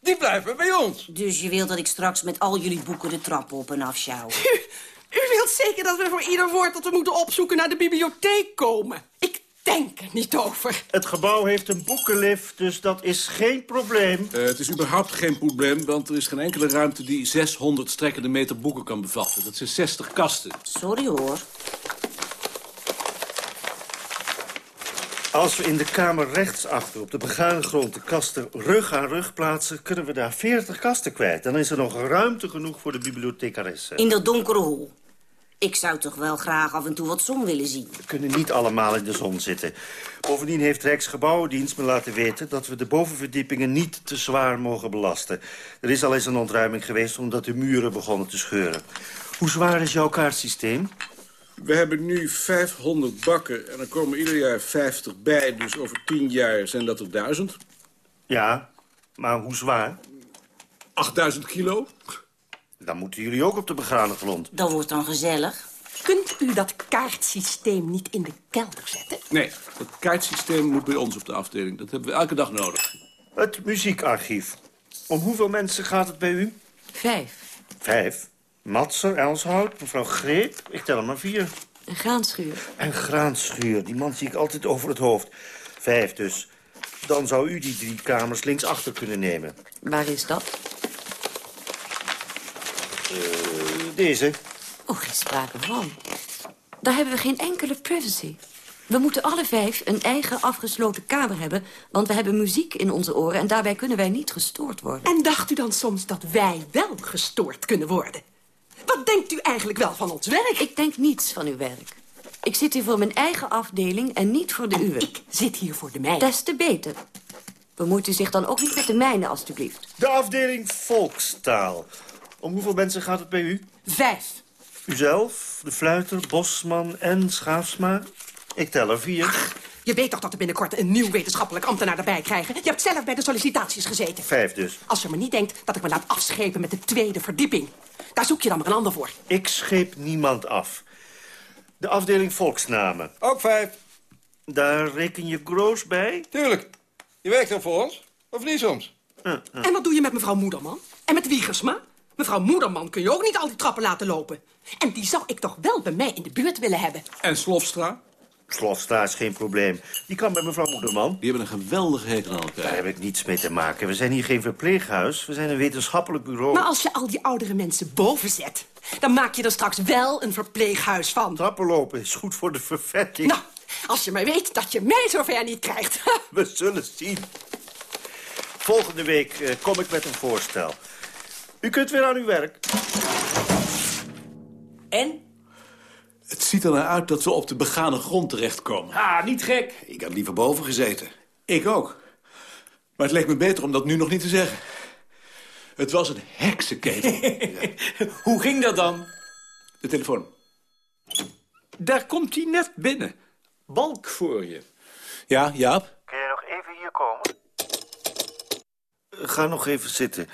Die blijven bij ons. Dus je wilt dat ik straks met al jullie boeken de trap op en af sjouw? U wilt zeker dat we voor ieder woord dat we moeten opzoeken naar de bibliotheek komen. Ik denk er niet over. Het gebouw heeft een boekenlift, dus dat is geen probleem. Uh, het is überhaupt geen probleem, want er is geen enkele ruimte... die 600 strekkende meter boeken kan bevatten. Dat zijn 60 kasten. Sorry hoor. Als we in de kamer rechtsachter op de begane grond de kasten rug aan rug plaatsen... kunnen we daar 40 kasten kwijt. Dan is er nog ruimte genoeg voor de bibliothecaresse. In dat donkere hol. Ik zou toch wel graag af en toe wat zon willen zien. We kunnen niet allemaal in de zon zitten. Bovendien heeft Rijksgebouwendienst me laten weten... dat we de bovenverdiepingen niet te zwaar mogen belasten. Er is al eens een ontruiming geweest omdat de muren begonnen te scheuren. Hoe zwaar is jouw kaartsysteem? We hebben nu 500 bakken en er komen ieder jaar 50 bij. Dus over 10 jaar zijn dat er 1000. Ja, maar hoe zwaar? 8000 kilo. Dan moeten jullie ook op de begane grond. Dat wordt dan gezellig. Kunt u dat kaartsysteem niet in de kelder zetten? Nee, het kaartsysteem moet bij ons op de afdeling. Dat hebben we elke dag nodig. Het muziekarchief. Om hoeveel mensen gaat het bij u? Vijf. Vijf? Matser, Elshout, mevrouw Greep. Ik tel er maar vier. Een graanschuur. Een graanschuur. Die man zie ik altijd over het hoofd. Vijf dus. Dan zou u die drie kamers linksachter kunnen nemen. Waar is dat? Uh, deze. Oh, geen sprake van. Daar hebben we geen enkele privacy. We moeten alle vijf een eigen afgesloten kamer hebben... want we hebben muziek in onze oren en daarbij kunnen wij niet gestoord worden. En dacht u dan soms dat wij wel gestoord kunnen worden? Wat denkt u eigenlijk wel van ons werk? Ik denk niets van uw werk. Ik zit hier voor mijn eigen afdeling en niet voor de en uwe. ik zit hier voor de mijne. Des te beter. Bemoeit u zich dan ook niet met de mijne, alstublieft. De afdeling volkstaal. Om hoeveel mensen gaat het bij u? Vijf. Uzelf, de fluiter, Bosman en Schaafsma? Ik tel er vier. Ach, je weet toch dat we binnenkort een nieuw wetenschappelijk ambtenaar erbij krijgen? Je hebt zelf bij de sollicitaties gezeten. Vijf dus. Als je maar niet denkt dat ik me laat afschepen met de tweede verdieping. Daar zoek je dan maar een ander voor. Ik scheep niemand af. De afdeling volksnamen. Ook vijf. Daar reken je Groos bij? Tuurlijk. Je werkt er voor ons. Of niet soms? Uh, uh. En wat doe je met mevrouw Moederman? En met Wiegersma? Mevrouw Moederman kun je ook niet al die trappen laten lopen. En die zou ik toch wel bij mij in de buurt willen hebben. En Slofstra? Slofstra is geen probleem. Die kan bij mevrouw Moederman. Die hebben een geweldige hekel aan elkaar. Daar heb ik niets mee te maken. We zijn hier geen verpleeghuis. We zijn een wetenschappelijk bureau. Maar als je al die oudere mensen boven zet... dan maak je er straks wel een verpleeghuis van. Trappen lopen is goed voor de vervetting. Nou, als je maar weet dat je mij zover niet krijgt. We zullen zien. Volgende week uh, kom ik met een voorstel. U kunt weer aan uw werk. En? Het ziet er naar uit dat we op de begane grond terechtkomen. Ah, niet gek. Ik had liever boven gezeten. Ik ook. Maar het leek me beter om dat nu nog niet te zeggen. Het was een heksenketel. Hoe ging dat dan? De telefoon. Daar komt hij net binnen. Balk voor je. Ja, Jaap? Kun je nog even hier komen? Ga nog even zitten.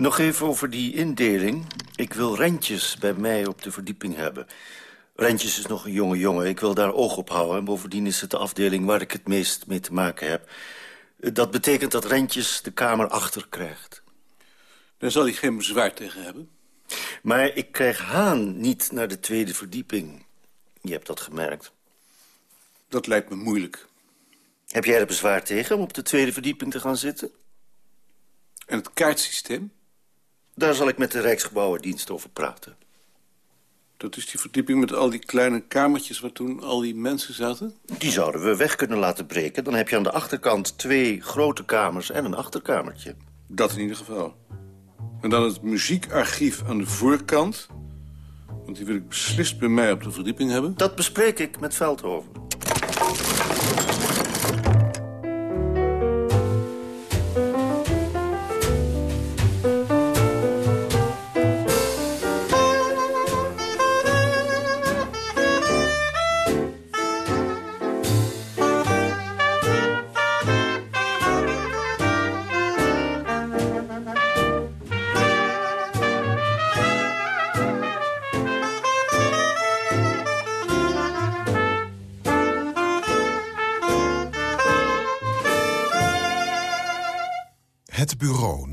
Nog even over die indeling. Ik wil Rentjes bij mij op de verdieping hebben. Rentjes is nog een jonge jongen. Ik wil daar oog op houden. En bovendien is het de afdeling waar ik het meest mee te maken heb. Dat betekent dat Rentjes de kamer achter krijgt. Daar zal hij geen bezwaar tegen hebben. Maar ik krijg Haan niet naar de tweede verdieping. Je hebt dat gemerkt. Dat lijkt me moeilijk. Heb jij er bezwaar tegen om op de tweede verdieping te gaan zitten? En het kaartsysteem? Daar zal ik met de Rijksgebouwendienst over praten. Dat is die verdieping met al die kleine kamertjes waar toen al die mensen zaten? Die zouden we weg kunnen laten breken. Dan heb je aan de achterkant twee grote kamers en een achterkamertje. Dat in ieder geval. En dan het muziekarchief aan de voorkant. Want die wil ik beslist bij mij op de verdieping hebben. Dat bespreek ik met Veldhoven.